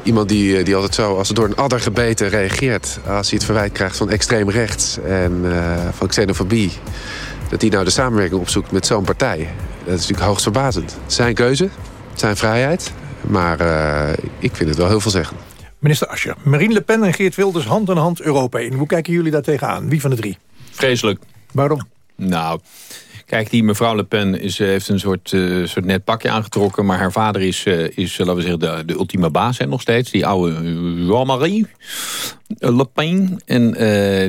Speaker 28: iemand die, die altijd zo als door een adder gebeten reageert... als hij het verwijt krijgt van extreem rechts en eh, van xenofobie... dat hij nou de samenwerking opzoekt met zo'n partij. Dat is natuurlijk hoogst verbazend. Zijn keuze, zijn vrijheid, maar eh, ik vind het wel heel veelzeggend.
Speaker 5: Minister Ascher, Marine Le Pen en Geert Wilders hand in hand Europa in. Hoe kijken jullie daar tegenaan? Wie van de drie?
Speaker 14: Vreselijk.
Speaker 5: Waarom?
Speaker 14: Nou, kijk, die mevrouw Le Pen is, eh, heeft een soort, eh, soort net pakje aangetrokken... maar haar vader is, eh, is laten we zeggen, de, de ultieme baas hè, nog steeds. Die oude Jean-Marie Le Pen. En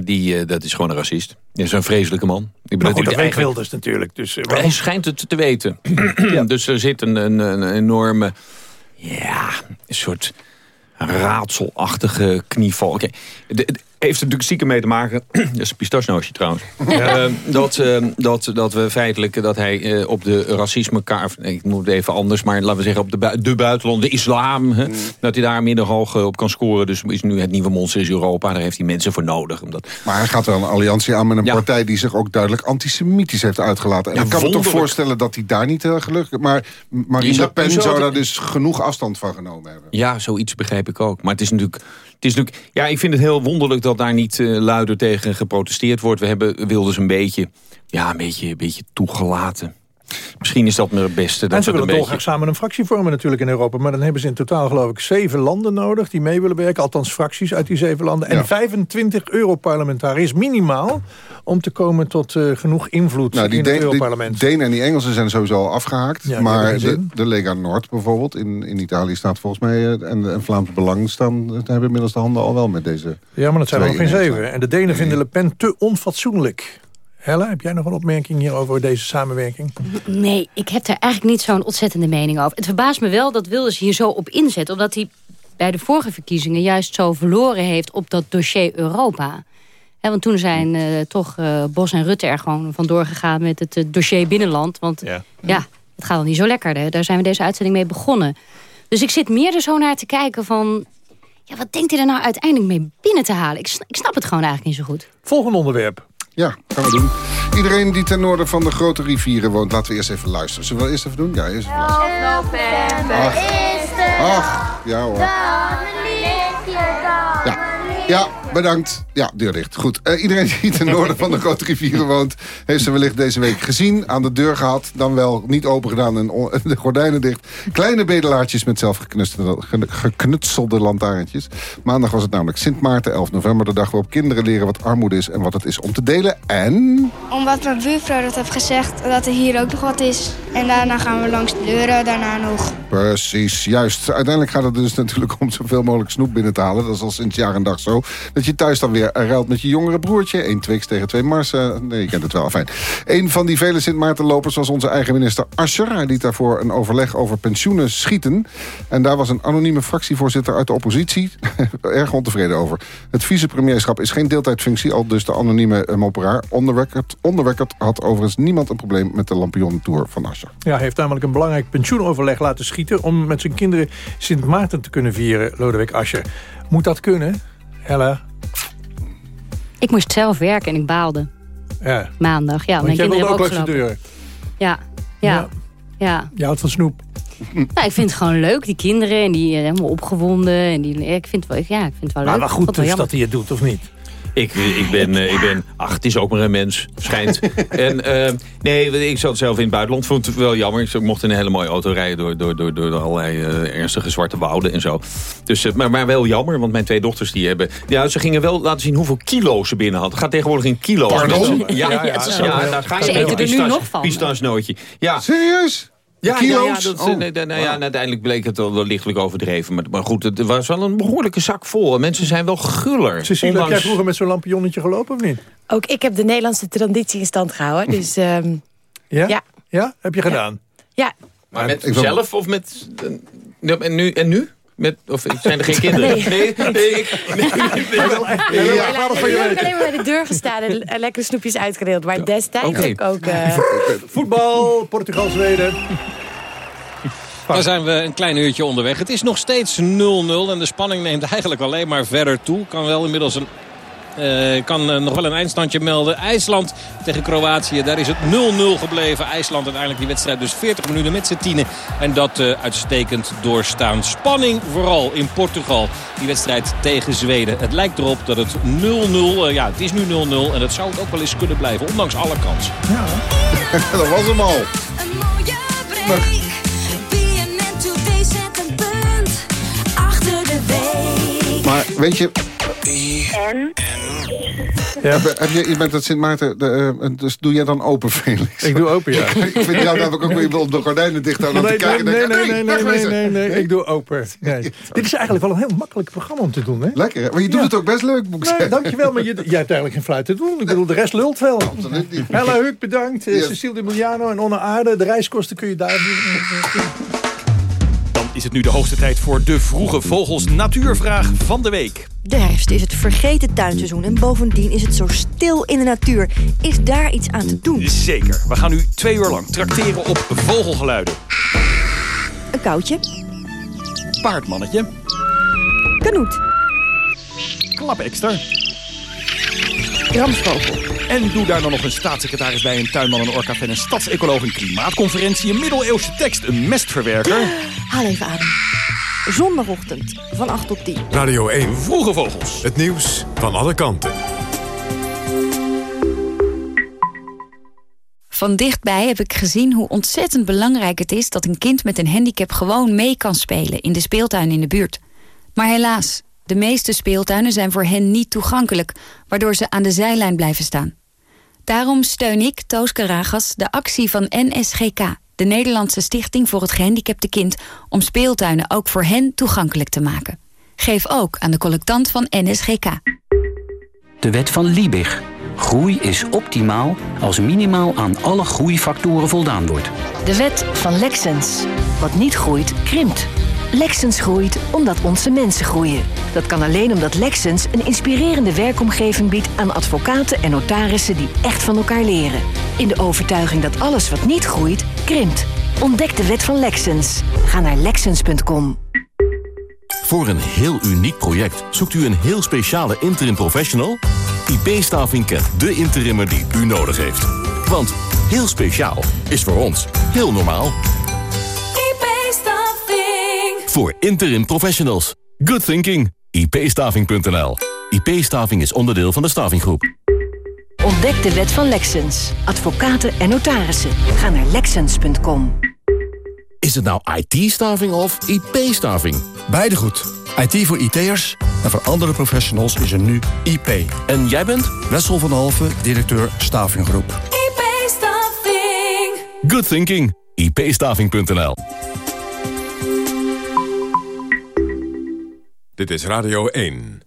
Speaker 14: die, dat is gewoon een racist. Dat is een vreselijke man. Ik
Speaker 5: Maar
Speaker 14: bedoel,
Speaker 5: goed, dat
Speaker 14: die
Speaker 5: weet Wilders natuurlijk. Dus,
Speaker 14: Hij schijnt het te weten. Dus er zit een, een, een enorme... Ja, een soort raadselachtige knieval. Oké, heeft er natuurlijk stiekem mee te maken... dat is een pistachenootje trouwens. Eh, dat, eh, dat, dat we feitelijk dat hij eh, op de racismekaart... nee, ik moet even anders, maar laten we zeggen... op de, bui- de buitenland, de islam... hè, dat hij daar middenhoog eh, op kan scoren. Dus is nu het nieuwe monster is Europa. Daar heeft hij mensen voor nodig. Omdat,
Speaker 9: Maar hij gaat wel een alliantie aan met een partij... die zich ook duidelijk antisemitisch heeft uitgelaten. En
Speaker 14: Ja,
Speaker 9: ik kan me toch voorstellen dat hij daar niet gelukkig... maar Marine Le Pen
Speaker 14: zou
Speaker 9: daar dus genoeg afstand van genomen hebben.
Speaker 14: Ja, zoiets begrijp ik ook. Maar het is natuurlijk... Het is natuurlijk ja, ik vind het heel wonderlijk dat daar niet eh, luider tegen geprotesteerd wordt. We hebben Wilders een beetje, ja, een beetje, een beetje toegelaten. Misschien is dat maar het beste. Dat
Speaker 5: en ze willen
Speaker 14: een beetje...
Speaker 5: dolgraag samen een fractie vormen natuurlijk in Europa. Maar dan hebben ze in totaal geloof ik zeven landen nodig... die mee willen werken, althans fracties uit die zeven landen. En
Speaker 9: Ja.
Speaker 5: 25 Europarlementariërs minimaal... om te komen tot eh, genoeg invloed
Speaker 9: Nou, die,
Speaker 5: in het
Speaker 9: De- die
Speaker 5: Europarlement.
Speaker 9: Denen en die Engelsen zijn sowieso al afgehaakt.
Speaker 5: Ja,
Speaker 9: maar de, de Lega Noord bijvoorbeeld in, in Italië staat volgens mij... eh, en, en Vlaams Belang staan, hebben inmiddels de handen al wel met deze...
Speaker 5: Ja, maar dat zijn er nog geen zeven. En de Denen vinden Le Pen te onfatsoenlijk. Hella, heb jij nog een opmerking hier over deze samenwerking?
Speaker 13: Nee, ik heb daar eigenlijk niet zo'n ontzettende mening over. Het verbaast me wel dat Wilders hier zo op inzet. Omdat hij bij de vorige verkiezingen juist zo verloren heeft op dat dossier Europa. Hè, want toen zijn eh, toch eh, Bos en Rutte er gewoon vandoor gegaan met het eh, dossier binnenland. Want ja. het gaat al niet zo lekker. Hè. Daar zijn we deze uitzending mee begonnen. Dus ik zit meer er zo naar te kijken van... Ja, wat denkt hij er nou uiteindelijk mee binnen te halen? Ik, ik snap het gewoon eigenlijk niet zo goed.
Speaker 5: Volgende onderwerp.
Speaker 9: Ja, gaan we doen. Iedereen die ten noorden van de grote rivieren woont, laten we eerst even luisteren. Zullen we eerst even doen? Ja, eerst even luisteren.
Speaker 34: november is de
Speaker 9: Ach, ja hoor. Ja. Ja, bedankt. Ja, deur dicht. Goed. Eh, iedereen die ten noorden van de grote rivieren woont... heeft ze wellicht deze week gezien, aan de deur gehad... dan wel niet open gedaan en de gordijnen dicht. Kleine bedelaartjes met zelf geknutselde, ge- geknutselde lantaarntjes. Maandag was het namelijk Sint Maarten, 11 november... de dag waarop kinderen leren wat armoede is en wat het is om te delen. En...
Speaker 38: Omdat mijn buurvrouw dat heeft gezegd, dat er hier ook nog wat is. En daarna gaan we langs de deuren, daarna nog.
Speaker 9: Precies, juist. Uiteindelijk gaat het dus natuurlijk om zoveel mogelijk snoep binnen te halen. Dat is al sinds jaar en dag zo. Dat je thuis dan weer ruilt met je jongere broertje. Eén Twix tegen twee Marsen. Nee, je kent het wel. Fijn. Een van die vele Sint Maartenlopers was onze eigen minister Ascher. Hij liet daarvoor een overleg over pensioenen schieten. En daar was een anonieme fractievoorzitter uit de oppositie erg ontevreden over. Het vicepremierschap is geen deeltijdfunctie, al dus de anonieme eh, mopperaar. On the record, on the record had overigens niemand een probleem met de Lampion-tour van Ascher.
Speaker 5: Ja, hij heeft namelijk een belangrijk pensioenoverleg laten schieten... om met zijn kinderen Sint Maarten te kunnen vieren, Lodewijk Asscher. Moet dat kunnen, Hella?
Speaker 13: Ik moest zelf werken en ik baalde.
Speaker 5: Ja.
Speaker 13: Maandag, ja.
Speaker 5: Want
Speaker 13: mijn
Speaker 5: jij
Speaker 13: kinderen
Speaker 5: wilde ook langs de deur.
Speaker 13: Ja, ja, ja.
Speaker 5: Je houdt van snoep.
Speaker 13: Nou, ik vind het gewoon leuk, die kinderen. En die eh, helemaal opgewonden. En die, ik vind het wel, ja, ik vind het wel
Speaker 5: Maar
Speaker 13: leuk.
Speaker 5: wel
Speaker 13: Ik
Speaker 5: goed dus dat hij het doet, of niet?
Speaker 14: Ik, ik, ben, eh, ik ben... Ach, het is ook maar een mens. Schijnt. en, eh, nee, ik zat zelf in het buitenland. Vond het wel jammer. Ik mocht in een hele mooie auto rijden... door, door, door, door allerlei eh, ernstige zwarte wouden en zo. Dus, maar, maar wel jammer, want mijn twee dochters die hebben... Ja, ze gingen wel laten zien hoeveel kilo's ze binnen hadden. Het gaat tegenwoordig in kilo's.
Speaker 9: Pardon?
Speaker 14: Ja, ja,
Speaker 9: Ja,
Speaker 14: ja,
Speaker 9: ja,
Speaker 14: ja,
Speaker 9: ja.
Speaker 14: daar ga je
Speaker 13: Ze eten er nu nog van.
Speaker 14: pistachenootje. Ja.
Speaker 9: Serieus?
Speaker 14: Ja,
Speaker 9: Kilo's?
Speaker 14: Ja, ja, dat,
Speaker 9: Oh,
Speaker 14: nee, nou ja, en uiteindelijk bleek het wel, wel lichtelijk overdreven. Maar, maar goed, het was wel een behoorlijke zak vol. En Mensen zijn wel guller.
Speaker 5: Cecilia, heb jij
Speaker 14: Ondanks-
Speaker 5: vroeger met zo'n lampionnetje gelopen of niet?
Speaker 15: Ook ik heb de Nederlandse traditie in stand gehouden. Dus ehm,
Speaker 5: Ja?
Speaker 15: Ja.
Speaker 5: Ja? Heb je gedaan?
Speaker 15: ja,
Speaker 14: Maar met zelf of met... en, nu, en nu? Met, of zijn er geen kinderen?
Speaker 15: Nee.
Speaker 14: nee, nee, ik- nee, nee, nee.
Speaker 9: Ja,
Speaker 15: ik heb alleen maar bij de deur gestaan en en lekkere snoepjes uitgedeeld. Maar destijds ik ook... eh,
Speaker 5: Voetbal, Portugal, Zweden.
Speaker 7: Daar zijn we een klein uurtje onderweg. Het is nog steeds 0-0 en de spanning neemt eigenlijk alleen maar verder toe. Kan wel inmiddels een... eh, kan eh, nog wel een eindstandje melden. IJsland tegen Kroatië. Daar is het 0-0 gebleven. IJsland uiteindelijk die wedstrijd dus 40 minuten met z'n tienen. En dat eh, uitstekend doorstaan. Spanning vooral in Portugal. Die wedstrijd tegen Zweden. Het lijkt erop dat het 0-0... eh, ja, het is nu 0-0 en het zou het ook wel eens kunnen blijven. Ondanks alle kansen.
Speaker 9: dat was hem al.
Speaker 35: Een mooie break. BNN Today zet een punt achter de week.
Speaker 9: Maar weet je,
Speaker 39: En?
Speaker 9: heb, heb je, je bent het Sint Maarten, de, eh, dus doe jij dan open, Felix?
Speaker 5: Ik doe open, ja.
Speaker 9: ik vind jou namelijk ook weer op de gordijnen dicht houden om
Speaker 5: Nee,
Speaker 9: te kijken.
Speaker 5: nee,
Speaker 9: en
Speaker 5: nee, nee, nee, nee, nee, nee, nee, ik doe open. Nee. Dit is eigenlijk wel een heel makkelijk programma om te doen, hè?
Speaker 9: Lekker, hè? maar je doet
Speaker 5: Ja.
Speaker 9: het ook best leuk, moet ik
Speaker 5: Nee,
Speaker 9: zeggen.
Speaker 5: dankjewel, maar je, jij hebt eigenlijk geen fluit te doen. Ik bedoel, de rest lult wel.
Speaker 9: Absoluut niet.
Speaker 5: Hella Huuk, bedankt. Eh,
Speaker 9: Yes.
Speaker 5: Cecile de Miliano en Onne Aarde. De reiskosten kun je daar...
Speaker 22: Is het nu de hoogste tijd voor de vroege vogels natuurvraag van de week.
Speaker 40: De herfst is het vergeten tuinseizoen en bovendien is het zo stil in de natuur. Is daar iets aan te doen?
Speaker 22: Zeker. We gaan nu twee uur lang trakteren op vogelgeluiden.
Speaker 40: Een koutje,
Speaker 22: Paardmannetje,
Speaker 40: kanoet,
Speaker 22: klapekster.
Speaker 40: Ramsvogel,
Speaker 22: En doe daar dan nog een staatssecretaris bij, een tuinman, een orka-fan, een stadsecoloog, een klimaatconferentie, een middeleeuwse tekst, een mestverwerker.
Speaker 40: haal even adem. Zondagochtend van 8 tot 10.
Speaker 10: Radio 1.
Speaker 22: Vroege vogels.
Speaker 10: Het nieuws van alle kanten.
Speaker 41: Van dichtbij heb ik gezien hoe ontzettend belangrijk het is... dat een kind met een handicap gewoon mee kan spelen in de speeltuin in de buurt. Maar helaas, de meeste speeltuinen zijn voor hen niet toegankelijk... waardoor ze aan de zijlijn blijven staan. Daarom steun ik, Toos Karagas, de actie van NSGK... de Nederlandse Stichting voor het Gehandicapte Kind... om speeltuinen ook voor hen toegankelijk te maken. Geef ook aan de collectant van NSGK.
Speaker 42: De wet van Liebig. Groei is optimaal als minimaal aan alle groeifactoren voldaan wordt.
Speaker 43: De wet van Lexens. Wat niet groeit, krimpt. Lexens groeit omdat onze mensen groeien. Dat kan alleen omdat Lexens een inspirerende werkomgeving biedt aan advocaten en notarissen die echt van elkaar leren. In de overtuiging dat alles wat niet groeit, krimpt. Ontdek de wet van Lexens. Ga naar lexens.com.
Speaker 44: Voor een heel uniek project zoekt u een heel speciale interim professional? IP-staving kent de interimmer die u nodig heeft. Want heel speciaal is voor ons heel normaal. Voor interim professionals. Good thinking. ipstaving.nl IP-staving is onderdeel van de stavinggroep.
Speaker 43: Ontdek de wet van Lexens. Advocaten en notarissen. Ga naar lexens.com.
Speaker 44: Is het nou IT-staving of IP-staving?
Speaker 45: Beide goed. IT voor IT'ers en voor andere professionals is er nu IP.
Speaker 44: En jij bent?
Speaker 45: Wessel van Halve, directeur Stavinggroep.
Speaker 35: IP-staffing.
Speaker 44: Good thinking. ipstaving.nl
Speaker 10: Dit is Radio 1.